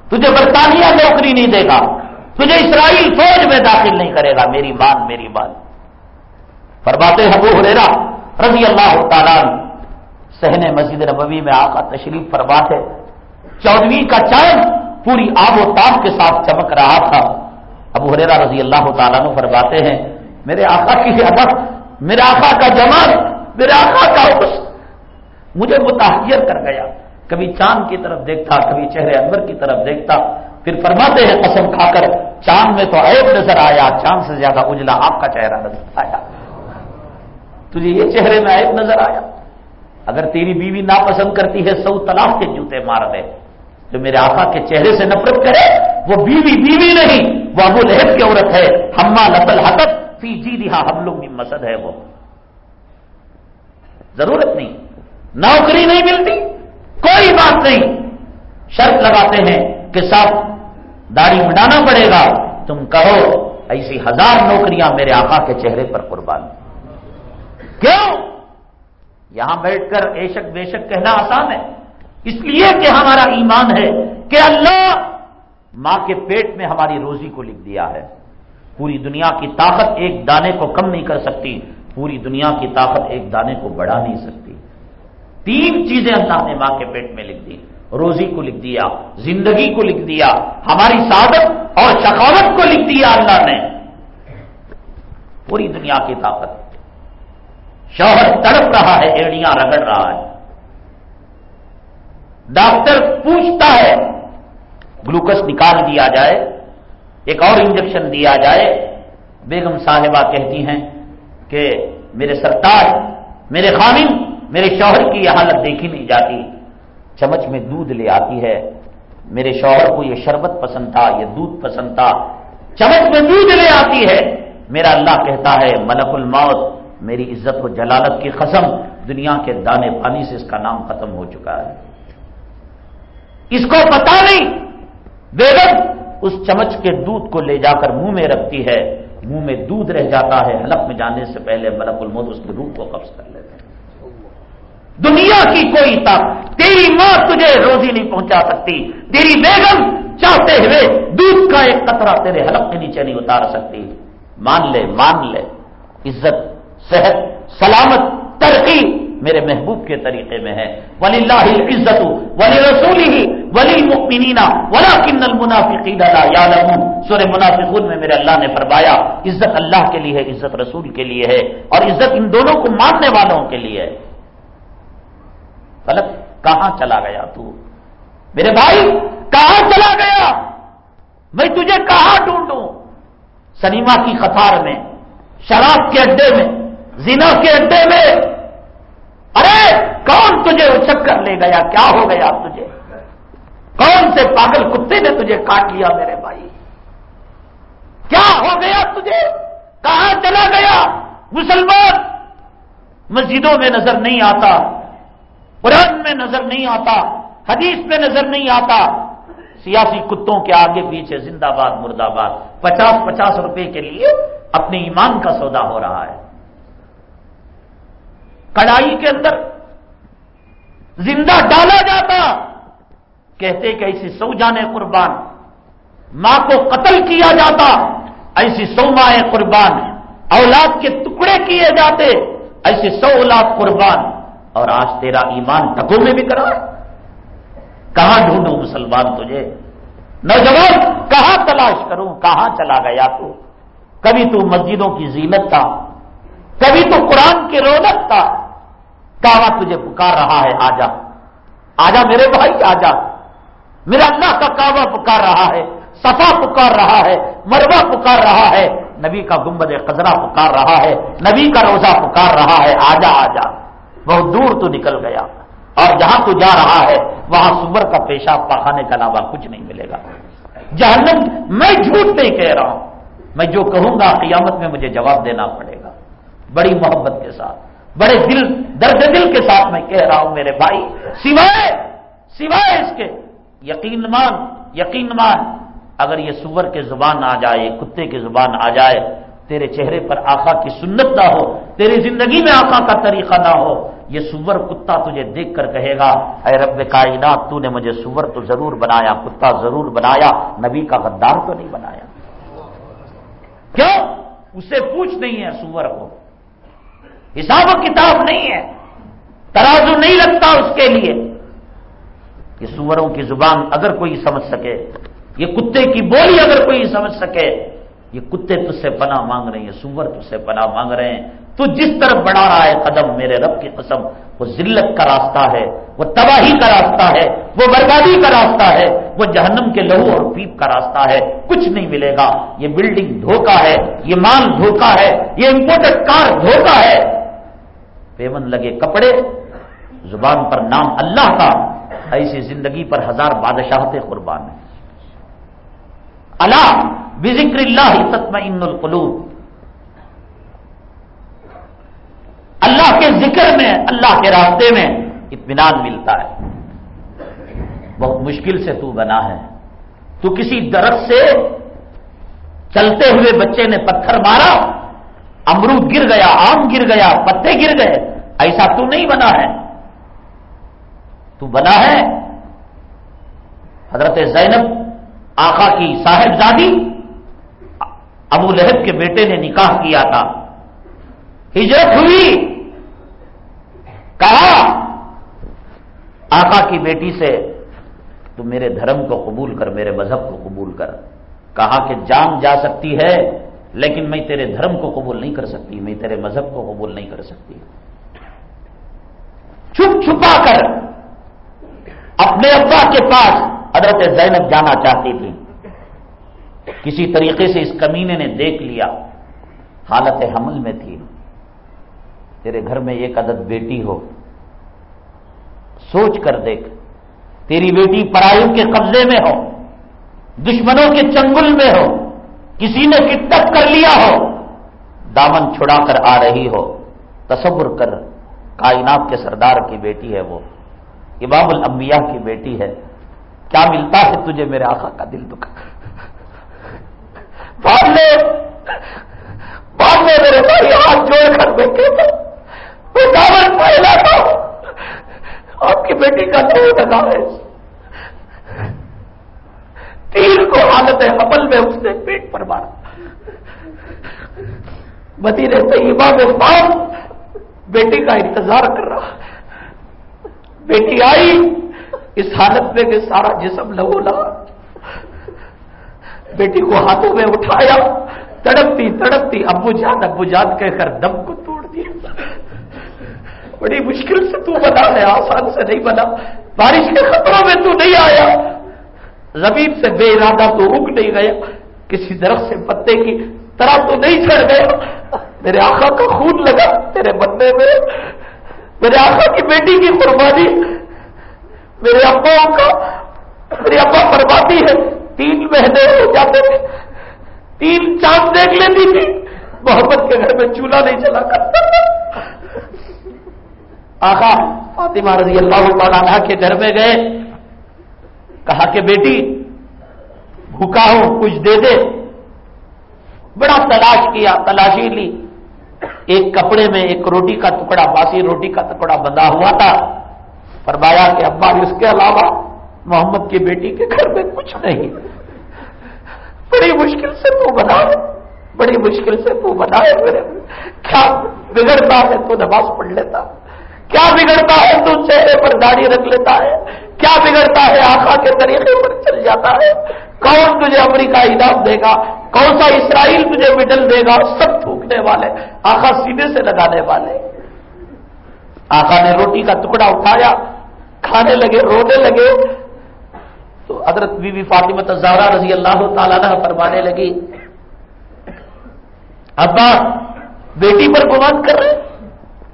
تجھے برطانیہ نوکری نہیں دے گا؟ تجھے اسرائیل فوج میں داخل نہیں کرے گا؟ میری مان میری مان۔ فرماتے حبو ہریرا رضی اللہ تعالیٰ سہن مسجد نبوی میں آقا تشریف فرماتے چودویں کا چاند پوری آب و تاب کے ساتھ چمک رہا تھا۔ ابو حریرا رضی اللہ تعالیٰ فرماتے ہیں، میرے آقا کی ادب، میرے آقا کا جمال میرے آقا کا حسن۔ مجھے متحیر کر گیا۔ کبھی چاند کی طرف دیکھتا، کبھی چہرے انور کی طرف دیکھتا۔ پھر فرماتے ہیں، قسم کھا کر، چاند میں تو عیب نظر آیا، چاند سے زیادہ اجلا آپ کا چہرہ نظر آیا۔ تجھے یہ چہرے میں عیب نظر آیا؟ اگر تیری بیوی ناپسند کرتی ہے، سو طلاق کے جوتے مار دے۔ جو میرے آقا کے چہرے سے نفرت کرے، وہ بیوی بیوی نہیں، وہ ابو لہب کی عورت ہے ہما لطل حقت فی جی دہا ہم لوگ بھی مسد ہے وہ۔ ضرورت نہیں۔ نوکری نہیں ملتی، کوئی بات نہیں۔ شرط لگاتے ہیں کہ ساتھ داڑھی مڈانا پڑے گا۔ تم کہو، ایسی ہزار نوکریاں میرے آقا کے چہرے پر قربان۔ کیوں؟ یہاں بیٹھ کر ایشک بے شک کہنا آسان ہے۔ اس لیے کہ ہمارا ایمان ہے کہ اللہ ماں کے پیٹ میں ہماری روزی کو لکھ دیا ہے۔ پوری دنیا کی طاقت ایک دانے کو کم نہیں کر سکتی۔ پوری دنیا کی طاقت ایک دانے کو بڑھا نہیں سکتی۔ تین چیزیں اللہ نے ماں کے پیٹ میں لکھ دی۔ روزی کو لکھ دیا، زندگی کو لکھ دیا، ہماری سعادت اور شخاوت کو لکھ دیا اللہ نے۔ پوری دنیا کی طاقت۔ شوہر تڑپ رہا ہے، ایڑیاں رگڑ رہا ہے۔ ڈاکٹر پوچھتا ہے، گلوکوز نکال دیا جائے، ایک اور انجیکشن دیا جائے۔ بیگم صاحبہ کہتی ہیں کہ میرے سرتاج میرے خامن میرے شوہر کی یہ حالت دیکھی نہیں جاتی۔ چمچ میں دودھ لے آتی ہے۔ میرے شوہر کو یہ شربت پسند تھا، یہ دودھ پسند تھا۔ چمچ میں دودھ لے آتی ہے۔ میرا اللہ کہتا ہے، ملک الموت، میری عزت و جلالت کی قسم، دنیا کے دانے پانی سے اس کا نام ختم ہو چکا ہے۔ اس کو پتا نہیں بیگم اس چمچ کے دودھ کو لے جا کر منہ میں رکھتی ہے۔ منہ میں دودھ رہ جاتا ہے، حلق میں جانے سے پہلے ملک الموت اس کی روح کو قبض کر لیتے ہیں دنیا کی کوئی طاقت، تیری ماں تجھے روزی نہیں پہنچا سکتی۔ تیری بیگم چاہتے ہوئے دودھ کا ایک قطرہ تیرے حلق کے نیچے نہیں اتار سکتی۔ مان لے مان لے۔ عزت، صحت، سلامت، ترقی میرے محبوب کے طریقے میں ہے۔ ولی اللہ عزت ولی رسول ہی ولی مکمینہ ولا کن المنافقین سورہ منافقون میں میرے اللہ نے فرمایا، عزت اللہ کے لیے ہے، عزت رسول کے لیے ہے، اور عزت ان دونوں کو ماننے والوں کے لیے ہے۔ غلط کہاں چلا گیا تو؟ میرے بھائی، کہاں چلا گیا؟ میں تجھے کہاں ڈھونڈوں؟ سنیما کی قطار میں، شراب کے اڈے میں، زنا کے اڈے میں۔ ارے، کون تجھے اچک کر لے گیا؟ کیا ہو گیا تجھے؟ کون سے پاگل کتے نے تجھے کاٹ لیا میرے بھائی؟ کیا ہو گیا تجھے؟ کہاں چلا گیا؟ مسلمان، مسجدوں میں نظر نہیں آتا، قرآن میں نظر نہیں آتا، حدیث میں نظر نہیں آتا۔ سیاسی کتوں کے آگے پیچھے زندہ باد مرد آباد پچاس پچاس روپے کے لیے اپنے ایمان کا سودا ہو رہا ہے۔ کڑائی کے اندر زندہ ڈالا جاتا۔ کہتے کہ ایسی سو جانے قربان، ماں کو قتل کیا جاتا، ایسی سو مائیں قربان، اولاد کے ٹکڑے کیے جاتے، ایسی سو اولاد قربان، اور آج تیرا ایمان ٹکوں میں بھی کرا۔ کہاں ڈھونڈوں مسلمان تجھے؟ نوجوان، کہاں تلاش کروں؟ کہاں چلا گیا تو؟ کبھی تو مسجدوں کی زینت تھا، کبھی تو قرآن کی رونق تھا۔ کہا تجھے پکار رہا ہے آجا؟ آجا میرے بھائی، آجا۔ میرا اللہ کا کعبہ پکار رہا ہے، صفا پکار رہا ہے مربع پکار رہا ہے، نبی کا گنبد قزرا پکار رہا ہے، نبی کا روزہ پکار رہا ہے، آجا آجا۔ بہت دور تو نکل گیا۔ اور جہاں تو جا رہا ہے، وہاں سور کا پیشاب پخانے کا علاوہ کچھ نہیں ملے گا۔ جہنم میں جھوٹ نہیں کہہ رہا ہوں۔ میں جو کہوں گا، قیامت میں مجھے جواب دینا پڑے گا۔ بڑی محبت کے ساتھ، بڑے دل، درد دل کے ساتھ میں کہہ رہا ہوں، میرے بھائی۔ سوائے سوائے اس کے۔ یقین مان یقین مان اگر یہ سور کے زبان آ جائے، کتے کی زبان آ جائے، تیرے چہرے پر آقا کی سنت نہ ہو، تیری زندگی میں آقا کا طریقہ نہ ہو، یہ سور کتا تجھے دیکھ کر کہے گا، اے رب کائنات، تو نے مجھے سور تو ضرور بنایا، کتا ضرور بنایا، نبی کا غدار تو نہیں بنایا۔ کیوں؟ اسے پوچھ نہیں ہے سور کو۔ حساب و کتاب نہیں ہے، ترازو نہیں لگتا اس کے لیے۔ یہ سوروں کی زبان اگر کوئی سمجھ سکے، یہ کتے کی بولی اگر کوئی سمجھ سکے، یہ کتے تج سے پناہ مانگ رہے ہیں سور تج سے پناہ مانگ رہے ہیں۔ تو جس طرف بڑھا رہا ہے قدم، میرے رب کی قسم، وہ ذلت کا راستہ ہے، وہ تباہی کا راستہ ہے، وہ بربادی کا راستہ ہے، وہ جہنم کے لہو اور پیپ کا راستہ ہے۔ کچھ نہیں ملے گا۔ یہ بلڈنگ دھوکا ہے، یہ مال دھوکا ہے، یہ امپورٹڈ کار دھوکا ہے۔ پیمن لگے کپڑے، زبان پر نام اللہ کا۔ ایسی زندگی پر ہزار بادشاہت قربان ہیں۔ اللہ بذکر اللہ تطمئن القلوب۔ اللہ کے ذکر میں، اللہ کے راستے میں اطمینان ملتا ہے۔ بہت مشکل سے تو بنا ہے۔ تو کسی درخت سے چلتے ہوئے بچے نے پتھر مارا، امرود گر گیا، آم گر گیا، پتے گر گئے، ایسا تو نہیں بنا ہے۔ تو بنا ہے۔ حضرت زینب آقا کی صاحب زادی ابو لہب کے بیٹے نے نکاح کیا تھا۔ ہجرت ہوئی۔ کہا، آقا کی بیٹی سے، تو میرے دھرم کو قبول کر، میرے مذہب کو قبول کر۔ کہا کہ جان جا سکتی ہے، لیکن میں تیرے دھرم کو قبول نہیں کر سکتی، میں تیرے مذہب کو قبول نہیں کر سکتی۔ چھپ چھپا کر اپنے ابا کے پاس حضرت زینب جانا چاہتی تھی کسی طریقے سے اس کمینے نے دیکھ لیا۔ حالت حمل میں تھی۔ تیرے گھر میں ایک عدد بیٹی ہو۔ سوچ کر دیکھ۔ تیری بیٹی پرایوں کے قبضے میں ہو۔ دشمنوں کے چنگل میں ہو۔ کسی نے کٹک کر لیا ہو۔ دامن چھڑا کر آ رہی ہو۔ تصور کر، کائنات کے سردار کی بیٹی ہے وہ۔ امام الانبیاء کی بیٹی ہے، کیا ملتا ہے تجھے میرے آقا کا دل دکھا؟ بعد میں بعد میں میرے بھائی ہاتھ جوڑ کر بیٹھے تھے وہ دامن پہلا تھا۔ آپ کی بیٹی کا لو لگا ہے۔ تیر کو حالت حمل میں اس نے پیٹ پر مارا۔ مدینے طیبہ میں باپ بیٹی کا انتظار کر رہا۔ بیٹی آئی اس حالت میں کہ سارا جسم لہو لگا بیٹی کو ہاتھوں میں اٹھایا، تڑپتی تڑپتی ابو جان ابو جان کہہ کر دم کو توڑ دیا۔ بڑی مشکل سے تو بنا ہے، آسان سے نہیں بنا۔ بارش کے خطروں میں تو نہیں آیا۔ زمین سے بے ارادہ تو اگ نہیں گیا۔ کسی درخت سے پتے کی طرح تو نہیں چڑھ گیا۔ میرے آقا کا خون لگا، تیرے بندے میں۔ میرے آقا کی بیٹی کی قربانی، میرے ابا کا، میرے ابا بربادی ہے، تین مہینے ہو جاتے تھے، تین چاند دیکھ لیتی تھی محبت کے گھر میں چولہا نہیں چلا کرتا آقا فاطمہ رضی اللہ تعالیٰ کے گھر میں گئے، کہا کہ بیٹی، بھوکا ہوں، کچھ دے دے۔ بڑا تلاش کیا، تلاشی لی۔ ایک کپڑے میں ایک روٹی کا ٹکڑا، باسی روٹی کا ٹکڑا بندھا ہوا تھا۔ فرمایا کہ ابا، اس کے علاوہ محمد کی بیٹی کے گھر میں کچھ نہیں۔ بڑی مشکل سے تو بنا ہے۔ بڑی مشکل سے تو بنا ہے۔ میرے، کیا بگڑتا ہے؟ تو نماز پڑھ لیتا۔ کیا بگڑتا ہے؟ تو چہرے پر داڑھی رکھ لیتا ہے۔ کیا بگڑتا ہے؟ آخا کے طریقے پر چل جاتا ہے۔ کون تجھے امریکہ انعام دے گا؟ کون سا اسرائیل تجھے مڈل دے گا؟ سب تھوکنے والے آخا سیدھے سے لگانے والے۔ آقا نے روٹی کا ٹکڑا اٹھایا، کھانے لگے، رونے لگے۔ تو حضرت بی بی فاطمہ زہرا رضی اللہ تعالیٰ فرمانے لگی، ابا، بیٹی پر گمان کر رہے؟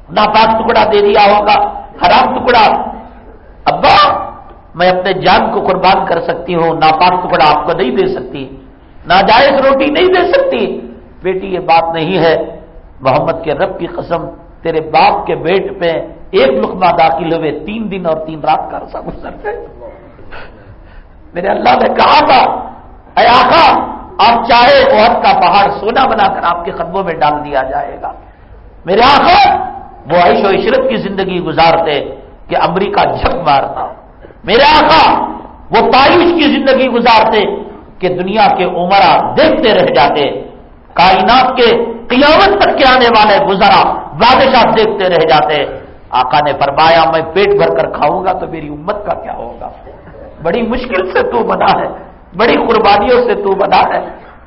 ناپاک ٹکڑا دے دیا ہوگا، حرام ٹکڑا۔ ابا، میں اپنے جان کو قربان کر سکتی ہوں، ناپاک ٹکڑا آپ کو نہیں دے سکتی، ناجائز روٹی نہیں دے سکتی۔ بیٹی یہ بات نہیں ہے، محمد کے رب کی قسم تیرے باپ کے بیٹ پہ ایک لقمہ داخل ہوئے، تین دن اور تین رات کا عرصہ گزر گئے۔ میرے اللہ نے کہا تھا، اے آقا، آپ چاہے عہد کا پہاڑ سونا بنا کر آپ کے قدموں میں ڈال دیا جائے گا۔ میرے آقا، وہ عیش و عشرت کی زندگی گزارتے کہ امریکہ جھک مارتا۔ میرے آقا، وہ تاریخ کی زندگی گزارتے کہ دنیا کے عمرہ دیکھتے رہ جاتے۔ کائنات کے قیامت تک کے آنے والے گزرا بادشاہ دیکھتے رہ جاتے۔ آقا نے فرمایا، میں پیٹ بھر کر کھاؤں گا تو میری امت کا کیا ہوگا؟ بڑی مشکل سے تو بنا ہے، بڑی قربانیوں سے تو بنا ہے۔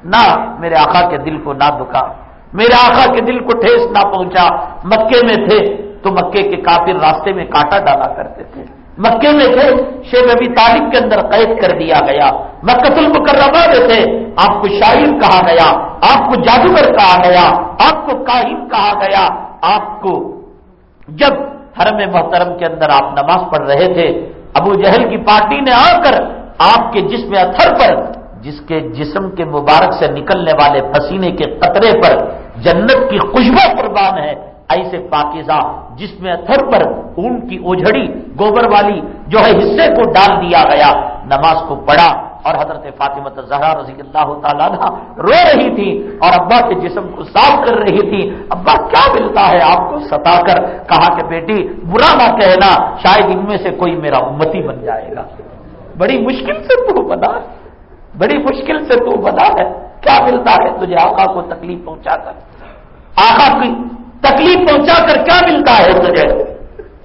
نہ میرے آقا کے دل کو نہ دکھا، میرے آقا کے دل کو ٹھیس نہ پہنچا۔ مکے میں تھے تو مکے کے کافر راستے میں کاٹا ڈالا کرتے تھے۔ مکے میں تھے، شیخ ابھی تعلیم کے اندر قید کر دیا گیا۔ مکت المکرمہ میں تھے، آپ کو شاعر کہا گیا، آپ کو جادوگر کہا گیا، آپ کو کاہن کہا گیا۔ آپ کو جب حرم محترم کے اندر آپ نماز پڑھ رہے تھے، ابو جہل کی پارٹی نے آ کر آپ کے جسم اتھر پر، جس کے جسم کے مبارک سے نکلنے والے پسینے کے قطرے پر جنت کی خوشبو قربان ہے۔ ایسے پاکیزہ جس میں اتھر پر اون کی اوجھڑی، گوبر والی جو ہے حصے کو ڈال دیا گیا۔ نماز کو پڑھا اور حضرت فاطمہ زہرا رضی اللہ تعالیٰ رو رہی تھی اور ابا کے جسم کو صاف کر رہی تھی۔ ابا، کیا ملتا ہے آپ کو؟ ستا کر کہا کہ بیٹی، برا نہ کہنا، شاید ان میں سے کوئی میرا امتی بن جائے گا۔ بڑی مشکل سے تو بنا بڑی مشکل سے تو بنا ہے۔ کیا ملتا ہے تجھے آقا کو تکلیف پہنچا کر؟ آقا کی تکلیف پہنچا کر کیا ملتا ہے تجھے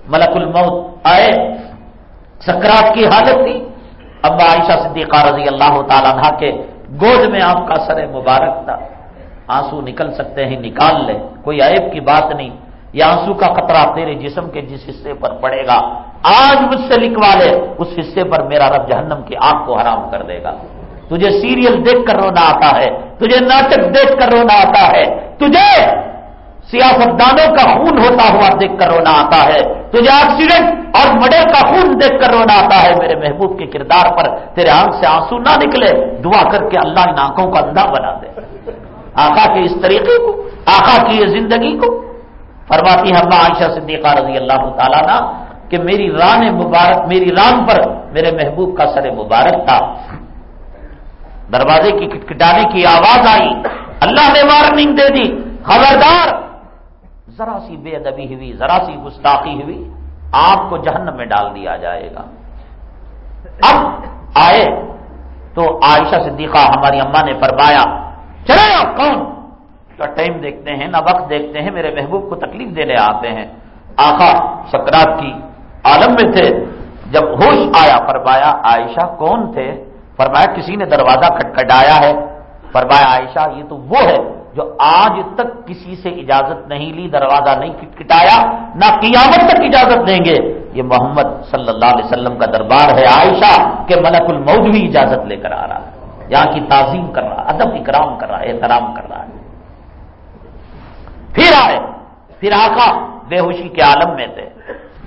ملک الموت آئے، سکرات کی حالت تھی۔ ابا عائشہ صدیقہ رضی اللہ تعالیٰ عنہ کے گود میں آپ کا سر مبارک تھا۔ آنسو نکل سکتے ہیں، نکال لے کوئی عیب کی بات نہیں۔ یہ آنسو کا خطرہ تیرے جسم کے جس حصے پر پڑے گا، آج مجھ سے لکھوا لے۔ اس حصے پر میرا رب جہنم کی آنکھ کو حرام کر دے گا۔ تجھے سیریل دیکھ کر رونا آتا ہے، تجھے ناٹک دیکھ کر رونا آتا ہے۔ تجھے سیاستدانوں کا خون ہوتا ہوا دیکھ کر رونا آتا ہے۔ تجھے ایکسیڈنٹ اور مڈے کا خون دیکھ کر رونا آتا ہے۔ میرے محبوب کے کردار پر تیرے آنکھ سے آنسو نہ نکلے۔ دعا کر کے اللہ ان آنکھوں کو اندھا بنا دے۔ آقا کے اس طریقے کو، آقا کی یہ زندگی کو۔ فرماتی ہے عائشہ صدیقہ رضی اللہ تعالیٰ نا کہ میری ران مبارک، میری ران پر میرے محبوب کا سر مبارک تھا۔ دروازے کی کٹکٹانے کی آواز آئی۔ اللہ نے وارننگ دے دی۔ خبردار ذرا سی بے ادبی ہوئی، ذرا سی گستاخی ہوئی، آپ کو جہنم میں ڈال دیا جائے گا۔ اب آئے تو عائشہ صدیقہ ہماری اما نے فرمایا، چلے آپ کون؟ کا ٹائم دیکھتے ہیں، نہ وقت دیکھتے ہیں، میرے محبوب کو تکلیف دینے آتے ہیں۔ آخا سکرات کی عالم میں تھے، جب ہوش آیا، فرمایا، عائشہ کون تھے؟ فرمایا، کسی نے دروازہ کھٹکھٹایا ہے۔ فرمایا، عائشہ، یہ تو وہ ہے جو آج تک کسی سے اجازت نہیں لی، دروازہ نہیں کٹکھٹایا نہ قیامت تک اجازت دیں گے۔ یہ محمد صلی اللہ علیہ وسلم کا دربار ہے عائشہ کہ ملک المود بھی اجازت لے کر آ رہا ہے۔ یہاں کی تعظیم کر رہا ادب اکرام کر رہا ہے، احترام کر رہا ہے۔ پھر آئے، پھر آقا بے ہوشی کے عالم میں تھے۔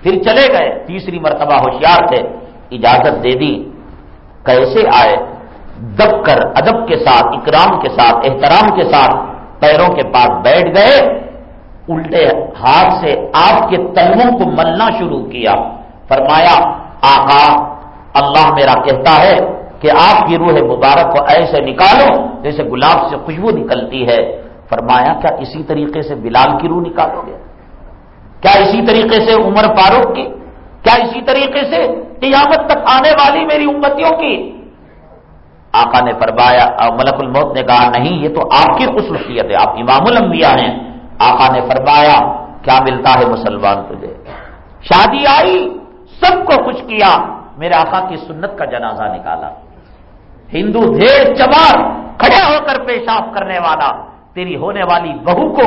پھر چلے گئے، تیسری مرتبہ ہوشیار تھے۔ اجازت دے دی۔ کیسے آئے؟ دب کر، ادب کے ساتھ، اکرام کے ساتھ، احترام کے ساتھ۔ پیروں کے پاس بیٹھ گئے، الٹے ہاتھ سے آپ کے تلووں کو ملنا شروع کیا۔ فرمایا، آقا، اللہ میرا کہتا ہے کہ آپ کی روح مبارک کو ایسے نکالو جیسے گلاب سے خوشبو نکلتی ہے۔ فرمایا، کیا اسی طریقے سے بلال کی روح نکالو گے؟ کیا اسی طریقے سے عمر فاروق کی؟ کیا اسی طریقے سے قیامت تک آنے والی میری امتیوں کی؟ آقا نے فرمایا ملک الموت نے کہا، نہیں، یہ تو آپ کی خصوصیت ہے، آپ امام الانبیاء ہیں۔ آقا نے فرمایا، کیا ملتا ہے مسلمان تجھے؟ شادی آئی، سب کو کچھ کیا، میرے آقا کی سنت کا جنازہ نکالا۔ ہندو دھیر چمار کھڑے ہو کر پیشاب کرنے والا، تیری ہونے والی بہو کو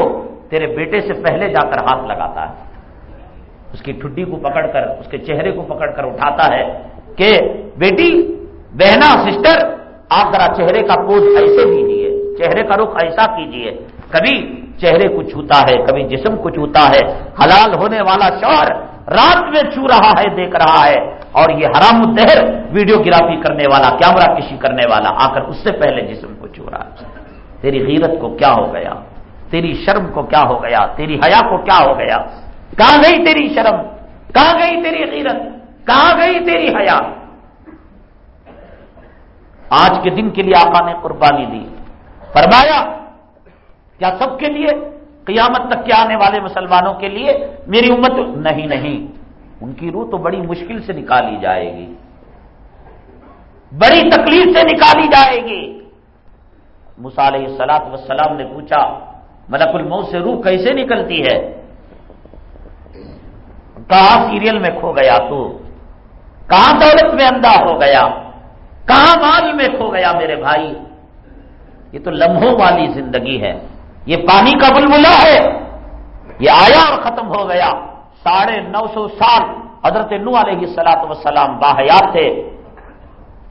تیرے بیٹے سے پہلے جا کر ہاتھ لگاتا ہے۔ اس کی ٹھڈی کو پکڑ کر، اس کے چہرے کو پکڑ کر اٹھاتا ہے کہ بیٹی، بہنا، سسٹر آپ ذرا چہرے کا پوز ایسے دیجیے چہرے کا رخ ایسا کیجیے کبھی چہرے کو چھوتا ہے، کبھی جسم کو چھوتا ہے، حلال ہونے والا شوہر رات میں چھو رہا ہے، دیکھ رہا ہے، اور یہ حرام الدہر ویڈیو گرافی کرنے والا، کیمرہ کشی کرنے والا، آ کر اس سے پہلے جسم کو چھو رہا ہے۔ تیری غیرت کو کیا ہو گیا؟ تیری شرم کو کیا ہو گیا؟ تیری حیا کو کیا ہو گیا؟ کہاں گئی تیری شرم؟ کہاں گئی تیری غیرت؟ کہاں گئی تیری حیا؟ آج کے دن کے لیے آقا نے قربانی دی۔ فرمایا، کیا سب کے لیے؟ قیامت تک کے آنے والے مسلمانوں کے لیے؟ میری امت نہیں نہیں۔ ان کی روح تو بڑی مشکل سے نکالی جائے گی۔ بڑی تکلیف سے نکالی جائے گی۔ مسالح سلاط وسلام نے پوچھا، ملک الموت سے روح کیسے نکلتی ہے؟ کہاں سیریل میں کھو گیا تو۔ کہاں دولت میں اندھا ہو گیا؟ کہاں مال میں کھو گیا میرے بھائی؟ یہ تو لمحوں والی زندگی ہے۔ یہ پانی کا بلبلا ہے۔ یہ آیا اور ختم ہو گیا۔ ساڑھے نو سو سال حضرت نو علیہ سلاط وسلام باحیات تھے۔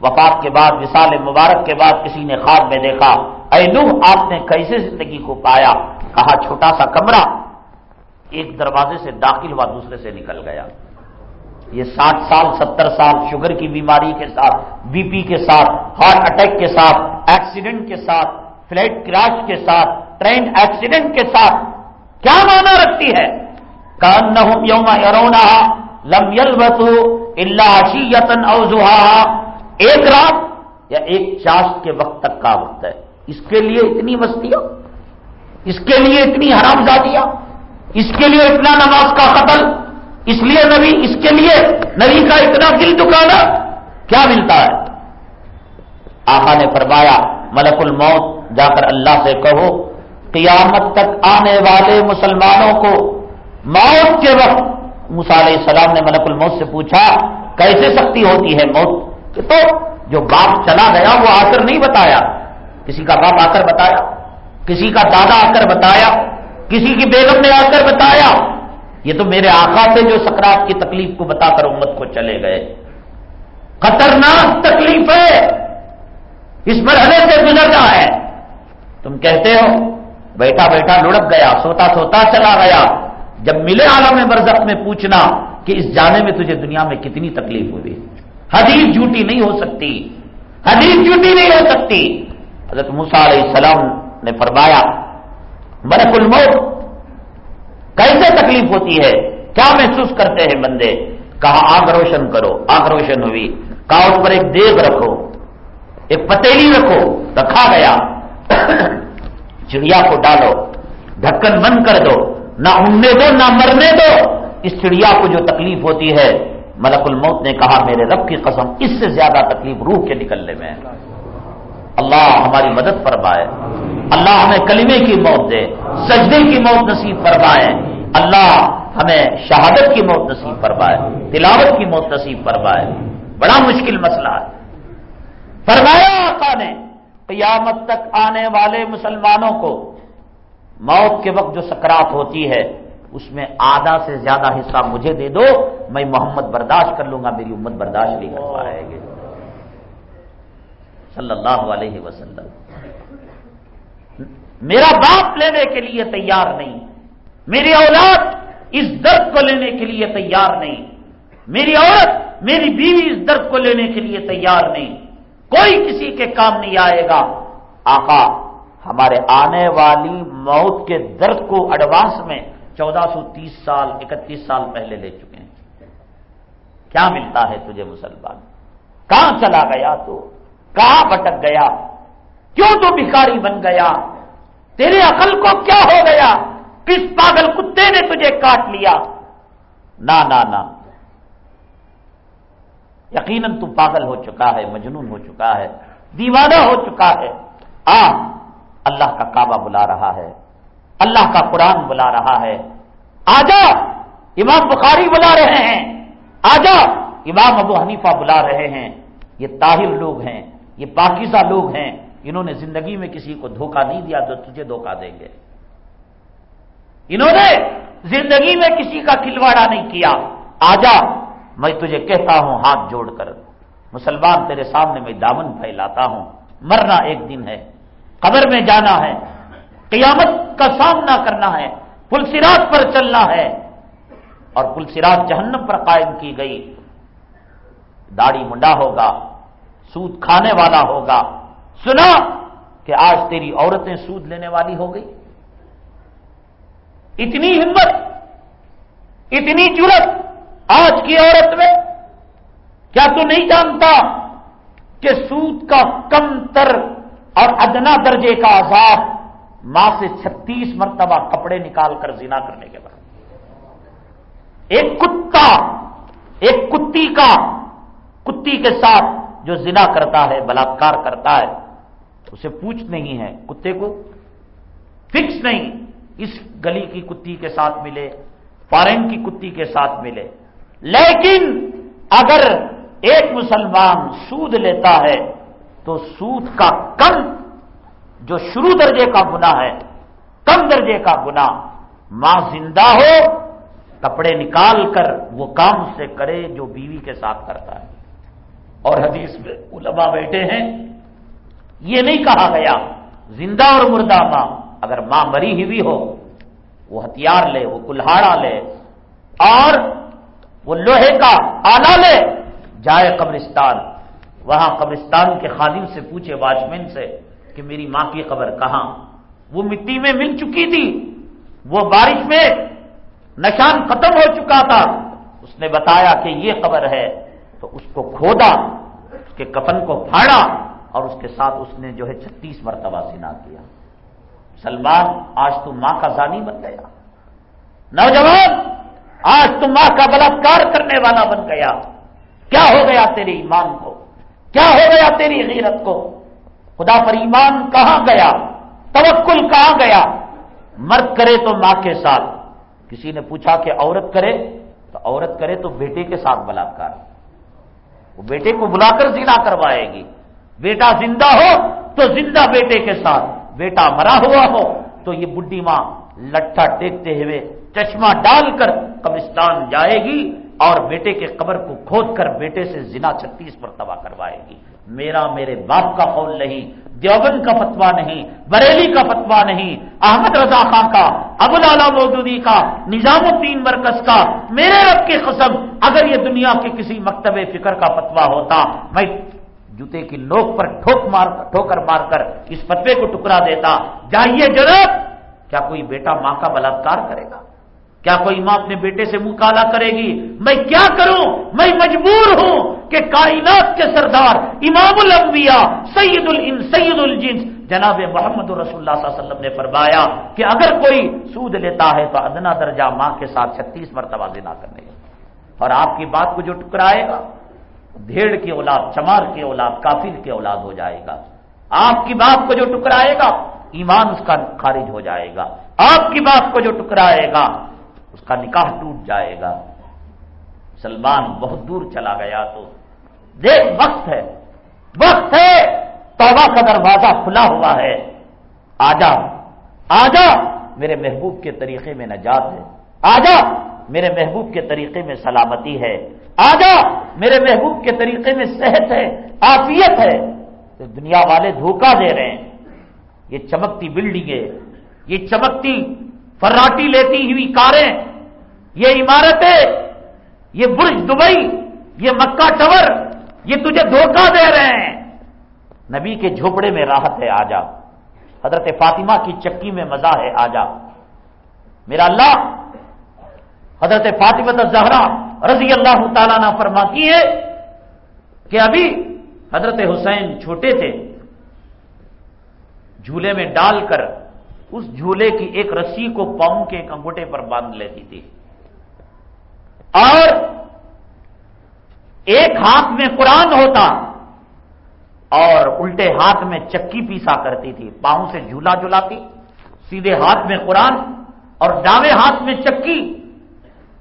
وفات کے بعد مثال مبارک کے بعد کسی نے خواب میں دیکھا، اے نو آپ نے کیسے زندگی کو پایا؟ کہا، چھوٹا سا کمرہ۔ ایک دروازے سے داخل ہوا، دوسرے سے نکل گیا۔ یہ ساٹھ سال، ستر سال شوگر کی بیماری کے ساتھ، بی پی کے ساتھ، ہارٹ اٹیک کے ساتھ، ایکسیڈنٹ کے ساتھ فلائٹ کراش کے ساتھ، ٹرین ایکسیڈنٹ کے ساتھ، کیا مانا رکھتی ہے؟ کان نہ یوم یرونا لم یلبسو اللہ شیتن اوزوہا ایک رات یا ایک چاش کے وقت تک کا وقت ہے۔ اس کے لیے اتنی مستیاں اس کے لیے اتنی حرام زادیاں، اس کے لیے اتنا نماز کا قتل۔ اس لیے نبی، اس کے لیے نبی کا اتنا دل دکانا کیا ملتا ہے؟ آقا نے فرمایا، ملک الموت، جا کر اللہ سے کہو، قیامت تک آنے والے مسلمانوں کو موت کے وقت علیہ السلام نے ملک الموت سے پوچھا، کیسے سختی ہوتی ہے موت؟ تو جو باپ چلا گیا، وہ آ کر نہیں بتایا۔ کسی کا باپ آ کر بتایا، کسی کا دادا آ کر بتایا، کسی کی بیگم نے آ کر بتایا۔ یہ تو میرے آقا سے جو سکرات کی تکلیف کو بتا کر امت کو چلے گئے۔ خطرناک تکلیف ہے۔ اس مرحلے سے گزرنا ہے۔ تم کہتے ہو، بیٹھا بیٹھا لڑک گیا، سوتا سوتا چلا گیا۔ جب ملے عالم برزخ میں پوچھنا کہ اس جانے میں تجھے دنیا میں کتنی تکلیف ہوئی؟ حدیث جھوٹی نہیں ہو سکتی۔ حدیث جھوٹی نہیں ہو سکتی۔ حضرت موسا علیہ السلام نے فرمایا، ملک الموت کیسے تکلیف ہوتی ہے؟ کیا محسوس کرتے ہیں بندے؟ کہا، آگ روشن کرو، آگ روشن ہوئی۔ کہا، اس پر ایک دیگ رکھو، ایک پتیلی رکھو، رکھا گیا۔ چڑیا کو ڈالو، ڈھکن بند کر دو۔ نہ اڑنے دو، نہ مرنے دو۔ اس چڑیا کو جو تکلیف ہوتی ہے، ملک الموت نے کہا، میرے رب کی قسم، اس سے زیادہ تکلیف روح کے نکلنے میں اللہ ہماری مدد فرمائے۔ اللہ ہمیں کلمے کی موت دے، سجدے کی موت نصیب فرمائے۔ اللہ ہمیں شہادت کی موت نصیب فرمائے، تلاوت کی موت نصیب فرمائے۔ بڑا مشکل مسئلہ ہے۔ فرمایا آقا نے، قیامت تک آنے والے مسلمانوں کو موت کے وقت جو سکرات ہوتی ہے، اس میں آدھا سے زیادہ حصہ مجھے دے دو، میں محمد برداشت کر لوں گا، میری امت برداشت نہیں کر پائے گی۔ صلی اللہ علیہ وسلم۔ میرا باپ لینے کے لیے تیار نہیں۔ میری اولاد اس درد کو لینے کے لیے تیار نہیں۔ میری عورت میری بیوی اس درد کو لینے کے لیے تیار نہیں۔ کوئی کسی کے کام نہیں آئے گا۔ آقا، ہمارے آنے والی موت کے درد کو ایڈوانس میں چودہ سو تیس سال، اکتیس سال پہلے لے چکے ہیں۔ کیا ملتا ہے تجھے مسلمان؟ کہاں چلا گیا تو؟ کہاں بھٹک گیا۔ کیوں تو بھکاری بن گیا؟ تیرے عقل کو کیا ہو گیا؟ کس پاگل کتے نے تجھے کاٹ لیا؟ نہ نہ یقیناً تو پاگل ہو چکا ہے، مجنون ہو چکا ہے، دیوانہ ہو چکا ہے۔ آ اللہ کا کعبہ بلا رہا ہے۔ اللہ کا قرآن بلا رہا ہے۔ آجا، امام بخاری بلا رہے ہیں۔ آجا، امام ابو حنیفہ بلا رہے ہیں۔ یہ طاہر لوگ ہیں۔ یہ پاکیزہ لوگ ہیں، انہوں نے زندگی میں کسی کو دھوکہ نہیں دیا تو تجھے دھوکہ دیں گے۔ انہوں نے زندگی میں کسی کا کھلواڑا نہیں کیا۔ آجا میں تجھے کہتا ہوں، ہاتھ جوڑ کر۔ مسلمان تیرے سامنے میں دامن پھیلاتا ہوں۔ مرنا ایک دن ہے، قبر میں جانا ہے۔ قیامت کا سامنا کرنا ہے۔ پل سراج پر چلنا ہے۔ اور پل سراج جہنم پر قائم کی گئی۔ داڑھی منڈا ہوگا۔ سود کھانے والا ہوگا۔ سنا کہ آج تیری عورتیں سود لینے والی ہو گئی۔ اتنی ہمت، اتنی جرت آج کی عورت میں۔ کیا تو نہیں جانتا کہ سود کا کم تر اور ادنا درجے کا عذاب ماں سے چھتیس مرتبہ کپڑے نکال کر زنا کرنے کے بعد۔ ایک کتا، ایک کتی کا کتی کے ساتھ جو زنا کرتا ہے بلاತ್کار کرتا ہے، اسے پوچھ نہیں ہے کتے کو فکس نہیں اس گلی کی کتی کے ساتھ ملے فارن کی کتی کے ساتھ ملے۔ لیکن اگر ایک مسلمان سود لیتا ہے، تو سود کا کم جو شروع درجے کا گنا ہے، کم درجے کا گنا ماں زندہ ہو، کپڑے نکال کر وہ کام سے کرے جو بیوی کے ساتھ کرتا ہے۔ اور حدیث میں علماء بیٹھے ہیں۔ یہ نہیں کہا گیا، زندہ اور مردہ ماں، اگر ماں مری ہوئی ہو، وہ ہتھیار لے، وہ کلہاڑا لے، اور وہ لوہے کا آلہ لے، جائے قبرستان۔ وہاں قبرستان کے خادم سے پوچھے واچ مین سے کہ میری ماں کی قبر کہاں؟ وہ مٹی میں مل چکی تھی، وہ بارش میں نشان ختم ہو چکا تھا۔ اس نے بتایا کہ یہ قبر ہے تو اس کو کھودا، اس کے کفن کو پھاڑا اور اس کے ساتھ اس نے جو ہے چھتیس مرتبہ سنا کیا۔ سلمان، آج تم ماں کا زانی بن گیا۔ نوجوان، آج تم ماں کا بلاత్کار کرنے والا بن گیا۔ کیا ہو گیا تیرے ایمان کو؟ کیا ہو گیا تیری غیرت کو؟ خدا پر ایمان کہاں گیا؟ توکل کہاں گیا؟ مرد کرے تو ماں کے ساتھ۔ کسی نے پوچھا کہ عورت کرے؟ تو عورت کرے تو بیٹے کے ساتھ بلاکار۔ وہ بیٹے کو بلا کر زنا کروائے گی۔ بیٹا زندہ ہو تو زندہ بیٹے کے ساتھ بیٹا مرا ہوا ہو تو یہ بڈی ماں لٹھا ٹیکتے ہوئے چشمہ ڈال کر قبرستان جائے گی اور بیٹے کے قبر کو کھود کر بیٹے سے زنا چھتیس پر تباہ کروائے گی۔ میرا میرے باپ کا قول نہیں، دیوبند کا فتوا نہیں، بریلی کا فتوا نہیں، احمد رضا خان کا، ابو لالا مودودی کا، نظام الدین مرکز کا، میرے رب کی قسم، اگر یہ دنیا کے کسی مکتب فکر کا فتوا ہوتا، میں جوتے کی نوک پر ٹھوک مار، ٹھوکر مار کر اس فتوے کو ٹکرا دیتا، جائیے جناب، کیا کوئی بیٹا ماں کا بلاత్کار کرے گا؟ کیا کوئی ماں اپنے بیٹے سے منہ کالا کرے گی؟ میں کیا کروں؟ میں مجبور ہوں کہ کائنات کے سردار، امام الانبیاء سید الن سید الجنس، جناب محمد رسول اللہ صلی اللہ علیہ وسلم نے فرمایا کہ اگر کوئی سود لیتا ہے تو ادنا درجہ ماں کے ساتھ چھتیس مرتبہ دینا کرنے اور آپ کی بات کو جو ٹکرائے گا، بھیڑ کی اولاد، چمار کی اولاد، کافر کی اولاد ہو جائے گا۔ آپ کی بات کو جو ٹکرائے گا، ایمان اس کا خارج ہو جائے گا۔ آپ کی بات کو جو ٹکرائے گا، اس کا نکاح ٹوٹ جائے گا۔ سلمان بہت دور چلا گیا تو دیکھ وقت ہے۔ وقت ہے۔ توبہ کا دروازہ کھلا ہوا ہے۔ آجا آجا میرے محبوب کے طریقے میں نجات ہے۔ آجا میرے محبوب کے طریقے میں سلامتی ہے۔ آجا میرے محبوب کے طریقے میں صحت ہے۔ آفیت ہے۔ تو دنیا والے دھوکہ دے رہے ہیں۔ یہ چمکتی بلڈنگیں، یہ چمکتی فراٹی لیتی ہوئی کاریں، یہ عمارتیں، یہ برج دبئی، یہ مکہ ٹور یہ تجھے دھوکہ دے رہے ہیں۔ نبی کے جھوپڑے میں راحت ہے آجا حضرت فاطمہ کی چکی میں مزہ ہے آجا میرا اللہ، حضرت فاطمہ زہرا رضی اللہ تعالیٰ نے فرماتی ہے کہ ابھی حضرت حسین چھوٹے تھے۔ جھولے میں ڈال کر اس جھولے کی ایک رسی کو پاؤں کے ایک انگوٹے پر باندھ لیتی تھی۔ اور ایک ہاتھ میں قرآن ہوتا اور الٹے ہاتھ میں چکی پیسا کرتی تھی، پاؤں سے جھولا جلاتی سیدھے ہاتھ میں قرآن اور ڈاوے ہاتھ میں چکی۔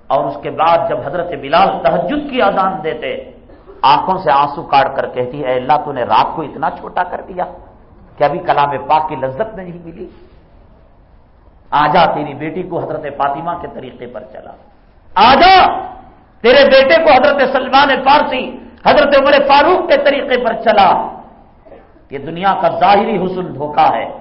اور اس کے بعد جب حضرت بلال تحجد کی اذان دیتے، آنکھوں سے آنسو کاٹ کر کہتی ہے اللہ تو نے رات کو اتنا چھوٹا کر دیا، کہ ابھی کلام پاک کی لذت نہیں ملی۔ آجا تیری بیٹی کو حضرت فاطمہ کے طریقے پر چلا۔ آجا تیرے بیٹے کو حضرت سلمان فارسی، حضرت عمر فاروق کے طریقے پر چلا۔ یہ دنیا کا ظاہری حسن دھوکا ہے۔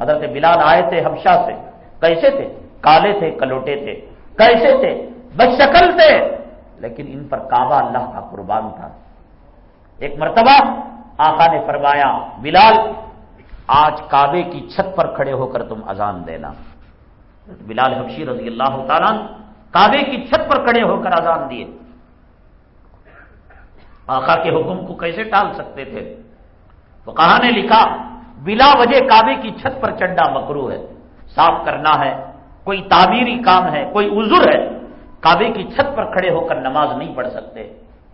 حضرت بلال آئے تھے ہمشا سے۔ کیسے تھے؟ کالے تھے، کلوٹے تھے۔ کیسے تھے؟ بد شکل تھے۔ لیکن ان پر کعبہ اللہ کا قربان تھا۔ ایک مرتبہ آقا نے فرمایا، بلال، آج کعبے کی چھت پر کھڑے ہو کر تم اذان دینا۔ بلال حبشی رضی اللہ تعالیٰ کعبے کی چھت پر کھڑے ہو کر اذان دیے۔ آقا کے حکم کو کیسے ٹال سکتے تھے؟ تو کہا نے لکھا، بلا وجہ کعبے کی چھت پر چڈا مکرو ہے، صاف کرنا ہے، کوئی تعمیری کام ہے، کوئی عذر ہے۔ کعبے کی چھت پر کھڑے ہو کر نماز نہیں پڑھ سکتے۔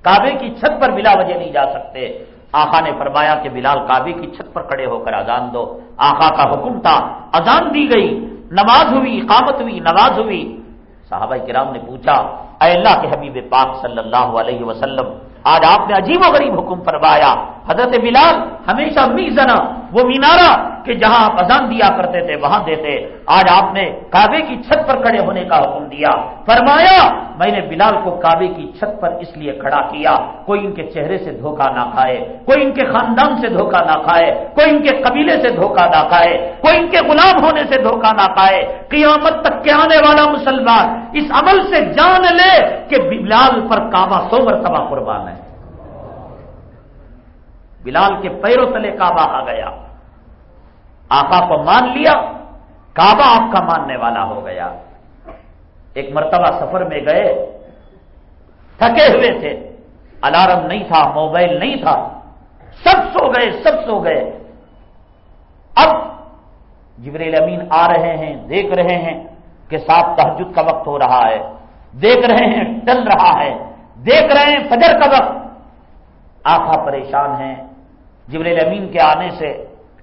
کعبے کی چھت پر بلا وجہ نہیں جا سکتے۔ آخا نے فرمایا کہ بلال کعبے کی چھت پر کھڑے ہو کر اذان دو۔ آخا کا حکم تھا، اذان دی گئی، نماز ہوئی قامت ہوئی، نماز ہوئی۔ صحابہ کرام نے پوچھا، اے اللہ کے حبیب پاک صلی اللہ علیہ وسلم، آج آپ نے عجیب و غریب حکم فرمایا۔ حضرت بلال، ہمیشہ میزنا وہ مینارا کہ جہاں آپ اذان دیا کرتے تھے، وہاں دیتے۔ آج آپ نے کعبے کی چھت پر کھڑے ہونے کا حکم دیا۔ فرمایا، میں نے بلال کو کعبے کی چھت پر اس لیے کھڑا کیا، کوئی ان کے چہرے سے دھوکہ نہ کھائے، کوئی ان کے خاندان سے دھوکہ نہ کھائے، کوئی ان کے قبیلے سے دھوکہ نہ کھائے، کوئی ان کے غلام ہونے سے دھوکہ نہ کھائے۔ قیامت تک کے آنے والا مسلمان اس عمل سے جان لے کہ بلال پر کعبہ سو مرتبہ قربان ہے۔ بلال کے پیروں تلے کعبہ آ گیا۔ آقا کو مان لیا، کعبہ آپ کا ماننے والا ہو گیا۔ ایک مرتبہ سفر میں گئے، تھکے ہوئے تھے۔ الارم نہیں تھا، موبائل نہیں تھا۔ سب سو گئے، سب سو گئے۔ اب جبریل امین آ رہے ہیں، دیکھ رہے ہیں کہ سات تحجد کا وقت ہو رہا ہے۔ دیکھ رہے ہیں، ٹل رہا ہے۔ دیکھ رہے ہیں، فجر کا وقت۔ آخا پریشان ہیں جبریل امین کے آنے سے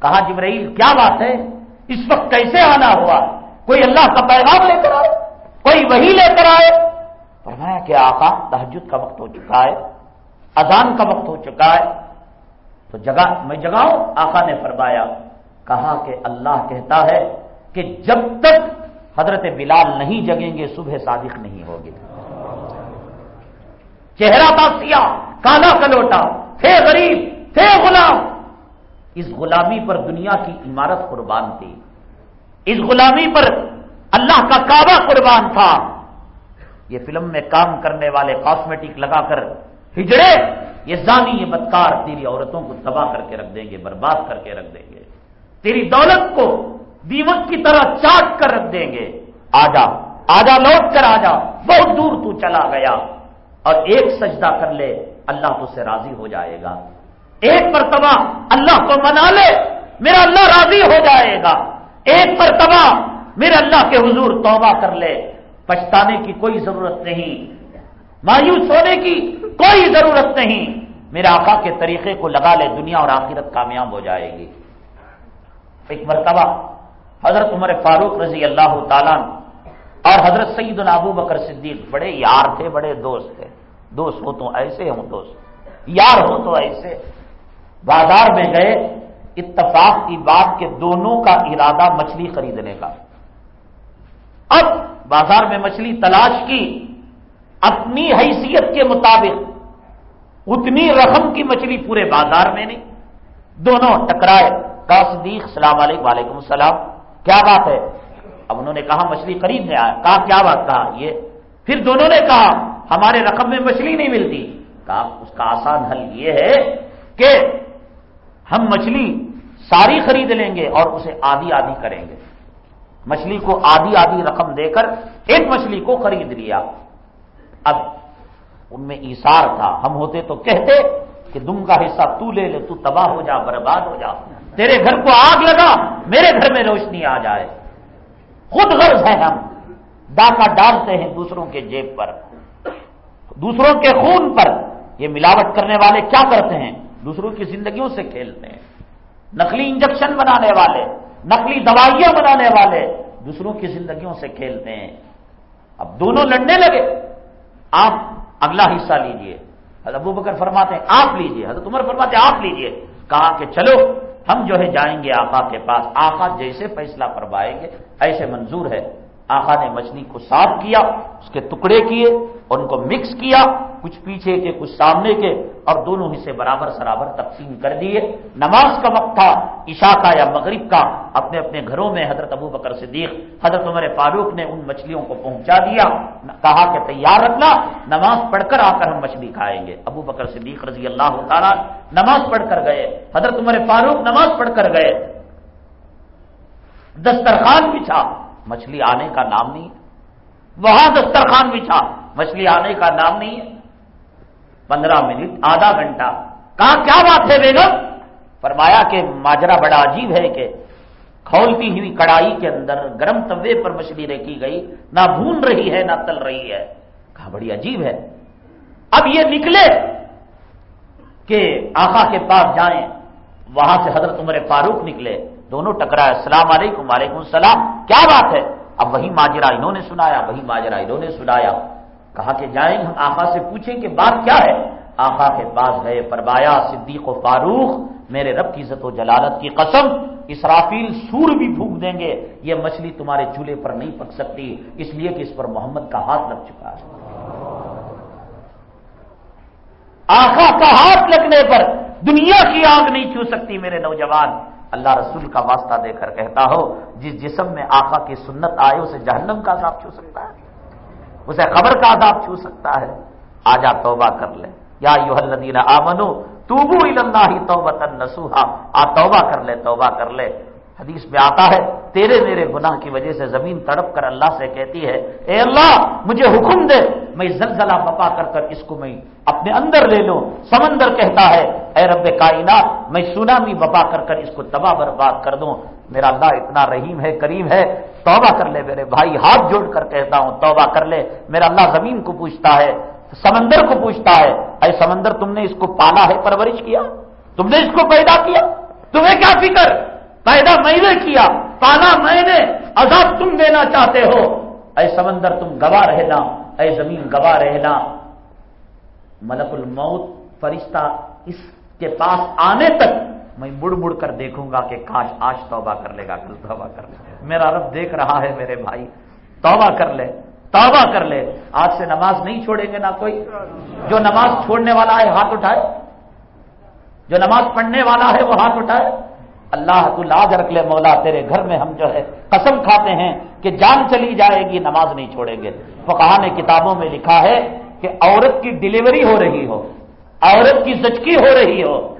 کہا، جبرائیل کیا بات ہے؟ اس وقت کیسے آنا ہوا؟ کوئی اللہ کا پیغام لے کر آئے؟ کوئی وہی لے کر آئے؟ فرمایا کہ آقا تحجد کا وقت ہو چکا ہے، اذان کا وقت ہو چکا ہے۔ تو جگہ، میں جگاؤں؟ آقا نے فرمایا، کہا کہ اللہ کہتا ہے کہ جب تک حضرت بلال نہیں جگیں گے، صبح صادق نہیں ہوگی چہرہ تھا سیاہ کالا کلوٹا، تھے غریب تھے غلام! اس غلامی پر دنیا کی عمارت قربان تھی۔ اس غلامی پر اللہ کا کعبہ قربان تھا۔ یہ فلم میں کام کرنے والے کاسمیٹک لگا کر ہجڑے، یہ زانی یہ بدکار تیری عورتوں کو تباہ کر کے رکھ دیں گے، برباد کر کے رکھ دیں گے۔ تیری دولت کو دیمک کی طرح چاٹ کر رکھ دیں گے۔ آجا آجا لوٹ کر آجا بہت دور تو چلا گیا۔ اور ایک سجدہ کر لے، اللہ تو سے راضی ہو جائے گا۔ ایک مرتبہ اللہ کو منا لے، میرا اللہ راضی ہو جائے گا۔ ایک مرتبہ میرے اللہ کے حضور توبہ کر لے۔ پچھتانے کی کوئی ضرورت نہیں۔ مایوس ہونے کی کوئی ضرورت نہیں۔ میرے آقا کے طریقے کو لگا لے، دنیا اور آخرت کامیاب ہو جائے گی۔ ایک مرتبہ حضرت عمر فاروق رضی اللہ تعالیٰ اور حضرت سعید الابو بکر صدیق بڑے یار تھے، بڑے دوست تھے۔ دوست ہو تو ایسے ہوں دوست۔ یار ہو تو ایسے۔ بازار میں گئے، اتفاق کی بات کہ دونوں کا ارادہ مچھلی خریدنے کا۔ اب بازار میں مچھلی تلاش کی، اپنی حیثیت کے مطابق، اتنی رقم کی مچھلی پورے بازار میں نہیں۔ دونوں ٹکرائے، کا صدیق، السلام علیکم، وعلیکم السلام۔ کیا بات ہے؟ اب انہوں نے کہا، مچھلی خریدنے آیا۔ کہا، کیا بات؟ کہا، یہ پھر دونوں نے کہا، ہمارے رقم میں مچھلی نہیں ملتی۔ کہا، اس کا آسان حل یہ ہے کہ ہم مچھلی ساری خرید لیں گے اور اسے آدھی آدھی کریں گے۔ مچھلی کو آدھی آدھی رقم دے کر ایک مچھلی کو خرید لیا۔ اب ان میں ایسار تھا۔ ہم ہوتے تو کہتے کہ دم کا حصہ تو لے لے، تو تباہ ہو جا، برباد ہو جا۔ تیرے گھر کو آگ لگا، میرے گھر میں روشنی آ جائے۔ خود غرض ہے ہم۔ ڈاکہ ڈالتے ہیں دوسروں کے جیب پر۔ دوسروں کے خون پر یہ ملاوٹ کرنے والے کیا کرتے ہیں؟ دوسروں کی زندگیوں سے کھیلتے ہیں۔ نقلی انجیکشن بنانے والے، نقلی دوائیاں بنانے والے دوسروں کی زندگیوں سے کھیلتے ہیں۔ اب دونوں لڑنے لگے۔ آپ اگلا حصہ لیجیے۔ حضرت ابو بکر فرماتے ہیں، آپ لیجیے۔ حضرت عمر فرماتے ہیں، آپ لیجیے۔ کہا کہ چلو، ہم جو ہے جائیں گے آقا کے پاس۔ آقا جیسے فیصلہ فرمائیں گے، ایسے منظور ہے۔ آقا نے مچھلی کو صاف کیا، اس کے ٹکڑے کیے، اور ان کو مکس کیا، کچھ پیچھے کے، کچھ سامنے کے، اور دونوں حصے برابر سرابر تقسیم کر دیے۔ نماز کا وقت تھا، عشاء کا یا مغرب کا، اپنے اپنے گھروں میں حضرت ابو بکر صدیق، حضرت عمر فاروق نے ان مچھلیوں کو پہنچا دیا، کہا کہ تیار رکھنا، نماز پڑھ کر آ کر ہم مچھلی کھائیں گے۔ ابو بکر صدیق رضی اللہ تعالیٰ نماز پڑھ کر گئے، حضرت عمر فاروق نماز پڑھ کر گئے۔ دسترخوان بچھا۔ مچھلی آنے کا نام نہیں ہے۔ وہاں دسترخوان بچھا مچھلی آنے کا نام نہیں ہے۔ پندرہ منٹ، آدھا گھنٹہ۔ کہا کیا بات ہے بیگم؟ فرمایا کہ ماجرا بڑا عجیب ہے کہ کھولتی ہوئی کڑائی کے اندر گرم توے پر مچھلی رکھی گئی۔ نہ بھون رہی ہے، نہ تل رہی ہے۔ کہا بڑی عجیب ہے۔ اب یہ نکلے کہ آقا کے پاس جائیں۔ وہاں سے حضرت عمر فاروق نکلے۔ دونوں ٹکرائے، السلام علیکم، وعلیکم السلام، کیا بات ہے؟ اب وہی ماجرا انہوں نے سنایا، وہی ماجرا انہوں نے سنایا۔ کہا کہ جائیں، ہم آقا سے پوچھیں کہ بات کیا ہے؟ آقا کے پاس گئے، فرمایا، صدیق و فاروق، میرے رب کی عزت و جلالت کی قسم، اسرافیل سور بھی پھونک دیں گے، یہ مچھلی تمہارے چولہے پر نہیں پک سکتی، اس لیے کہ اس پر محمد کا ہاتھ لگ چکا ہے۔ آقا کا ہاتھ لگنے پر دنیا کی آگ نہیں چھو سکتی، میرے نوجوان۔ اللہ رسول کا واسطہ دے کر کہتا ہو، جس جسم میں آقا کی سنت آئے، اسے جہنم کا عذاب چھو سکتا ہے۔ اسے خبر کا عذاب چھو سکتا ہے۔ آجا توبہ کر لے۔ یا یو الدین آمنو توبو اللہ ہی توبہ نسوہا آ توبہ کر لے، توبہ کر لے۔ حدیث میں آتا ہے، تیرے میرے گناہ کی وجہ سے زمین تڑپ کر اللہ سے کہتی ہے، اے اللہ، مجھے حکم دے، میں زلزلہ بپا کر کر اس کو میں اپنے اندر لے لوں۔ سمندر کہتا ہے، اے رب کائنات، میں سونامی بپا کر کر اس کو تباہ برباد کر دوں۔ میرا اللہ اتنا رحیم ہے، کریم ہے۔ توبہ کر لے میرے بھائی، ہاتھ جوڑ کر کہتا ہوں، توبہ کر لے۔ میرا اللہ زمین کو پوچھتا ہے، سمندر کو پوچھتا ہے، اے سمندر، تم نے اس کو پالا ہے، پرورش کیا؟ تم نے اس کو پیدا کیا؟ تمہیں کیا فکر؟ پیدا میں نے کیا، پالا میں نے، عذاب تم دینا چاہتے ہو۔ اے سمندر، تم گواہ رہنا اے زمین، گواہ رہنا ملک الموت، فرشتہ اس کے پاس آنے تک میں مڑ مڑ کر دیکھوں گا کہ کاش آج توبہ کر لے گا، کل توبہ کر لے۔ گا میرا رب دیکھ رہا ہے میرے بھائی۔ توبہ کر لے، توبہ کر لے۔ آج سے نماز نہیں چھوڑیں گے نہ کوئی۔ جو نماز چھوڑنے والا ہے، ہاتھ اٹھائے۔ جو نماز پڑھنے والا ہے، وہ ہاتھ اٹھائے۔ اللہ تو لاج رکھ لے مولا، تیرے گھر میں ہم جو ہے قسم کھاتے ہیں کہ جان چلی جائے گی، نماز نہیں چھوڑیں گے۔ فقہ نے کتابوں میں لکھا ہے کہ عورت کی ڈلیوری ہو رہی ہو، عورت کی زچکی ہو رہی ہو،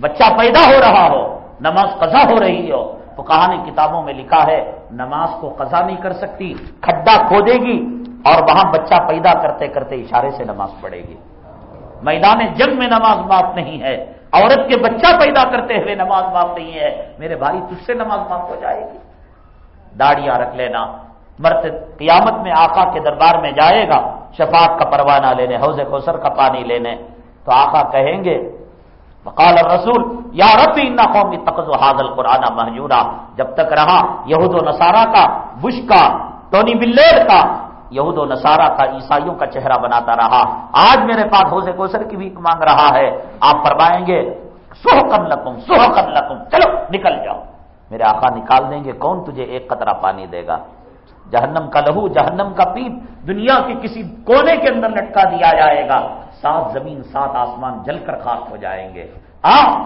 بچہ پیدا ہو رہا ہو، نماز قضا ہو رہی ہو۔ تو کہانی کتابوں میں لکھا ہے، نماز کو قضا نہیں کر سکتی، کھڈا کھودے گی اور وہاں بچہ پیدا کرتے کرتے اشارے سے نماز پڑھے گی۔ میدان جنگ میں نماز معاف نہیں ہے۔ عورت کے بچہ پیدا کرتے ہوئے نماز معاف نہیں ہے، میرے بھائی، تجھ سے نماز معاف ہو جائے گی۔ داڑیاں رکھ لینا مرت قیامت میں آقا کے دربار میں جائے گا شفاق کا پروانہ لینے، حوض کوسر کا پانی لینے۔ تو آقا کہیں گے، وقال الرسول، یا ربی ان قومی تقز و حاضل قرآن محجورا جب تک رہا یہود و نصارہ کا، بش کا ٹونی بلیر کا یہود و نصارہ کا عیسائیوں کا چہرہ بناتا رہا۔ آج میرے پاس حوض کوسر کی بھی مانگ رہا ہے۔ آپ فرمائیں گے سوہ کم لکم سوہ کم لکم چلو، نکل جاؤ۔ میرے آقا نکال دیں گے۔ کون تجھے ایک قطرہ پانی دے گا؟ جہنم کا لہو، جہنم کا پیپ، دنیا کے کسی کونے کے اندر لٹکا دیا جائے گا۔ سات زمین، سات آسمان جل کر خاص ہو جائیں گے۔ آ،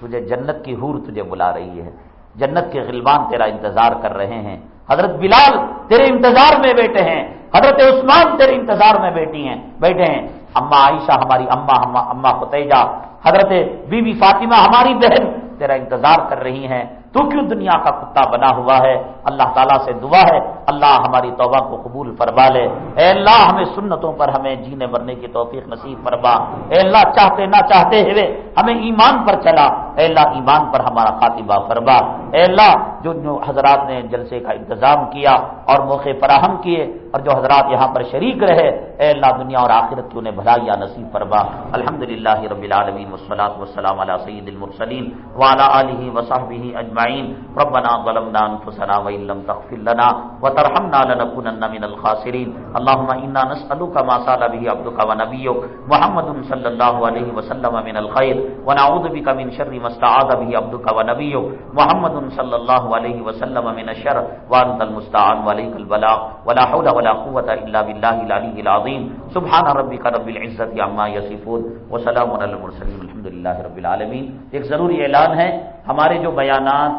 تجھے جنت کی حور تجھے بلا رہی ہے۔ جنت کے غلبان تیرا انتظار کر رہے ہیں۔ حضرت بلال تیرے انتظار میں بیٹھے ہیں۔ حضرت عثمان تیرے انتظار میں بیٹھی ہیں، بیٹھے ہیں۔ اما عائشہ ہماری اما اما فتیجہ حضرت بی بی فاطمہ ہماری بہن تیرا انتظار کر رہی ہیں۔ تو کیوں دنیا کا کتا بنا ہوا ہے؟ اللہ تعالیٰ سے دعا ہے۔ اللہ ہماری توبہ کو قبول فرما لے۔ اے اللہ، ہمیں سنتوں پر ہمیں جینے مرنے کی توفیق نصیب فرما۔ اے اللہ، چاہتے نہ چاہتے ہوئے ہمیں ایمان پر چلا۔ اے اللہ، ایمان پر ہمارا خاتمہ فرما۔ اے اللہ جو حضرات نے جلسے کا انتظام کیا اور موقع فراہم کیے اور جو حضرات یہاں پر شریک رہے، اے اللہ دنیا اور آخرت کی انہیں بھلائی یا نصیب فرما۔ الحمد للہ رب العالمین وسلاۃ وسلام علیہ سعید المرسلیم والا علیہ وصحبہ اجمعین۔ ربنا ظلمنا انفسنا وان لم تغفر لنا وترحمنا لنكونن من الخاسرين اللهم انا نسالك ما سال به عبدك ونبيك محمد صلى الله عليه وسلم من الخير ونعوذ بك من شر ما استعاذ به عبدك ونبيك محمد صلى الله عليه وسلم من الشر، وانت المستعان وعليك البلاغ، ولا حول ولا قوه الا بالله العلي العظيم سبحان ربك رب العزه عما يصفون وسلام على المرسلين الحمد لله رب العالمين ایک ضروری اعلان ہے، ہمارے جو بیانات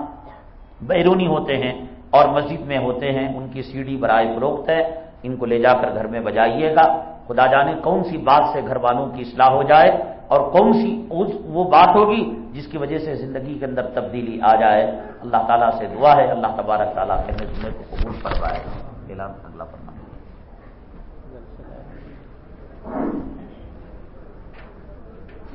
بیرونی ہوتے ہیں اور مسجد میں ہوتے ہیں، ان کی سی ڈی برائے فروخت ہے، ان کو لے جا کر گھر میں بجائیے گا۔ خدا جانے کون سی بات سے گھر والوں کی اصلاح ہو جائے اور کون سی وہ بات ہوگی جس کی وجہ سے زندگی کے اندر تبدیلی آ جائے۔ اللہ تعالیٰ سے دعا ہے، اللہ تبارک تعالیٰ کہنے سننے کو قبول کر اعلان اگلا پڑھنا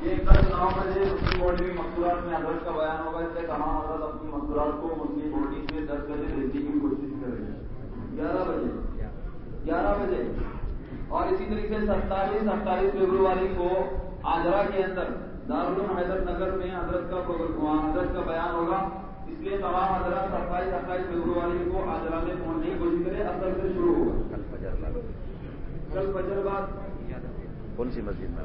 یہ کل نو بجے مسلم بورڈ میں مقصورات میں حضرت کا بیان ہوگا۔ اس سے تمام حضرت اپنی مقصورات کو مسلم بورڈنگ میں دس بجے بھیجنے کی کوشش کریں گیارہ بجے۔ گیارہ بجے۔ اور اسی طریقے سے ستائیس اٹھائیس فیبروری کو آجرا کے اندر دارالعلوم حیدر نگر میں حضرت کا حضرت کا بیان ہوگا۔ اس لیے تمام حضرات ستائیس اٹھائیس فیبروری کو آجرا میں پہنچنے کی کوشش کریں اصل سے شروع ہوگا۔ کل فجر بعد۔ کون سی مسجد میں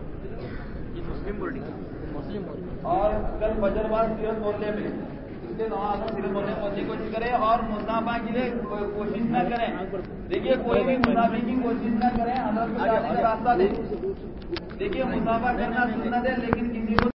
اور کل فجر بعد سیرت بولنے میں۔ اس کے دوران سیرت بولنے پہنچنے کی کوشش کریں اور مسافہ کے لیے کوشش نہ کریں۔ دیکھیے کوئی بھی مسافر کی کوشش نہ کریں۔ حضرت کو جانے کا راستہ دیں۔ دیکھیے مسافہ کرنا سننا دیں لیکن کسی کو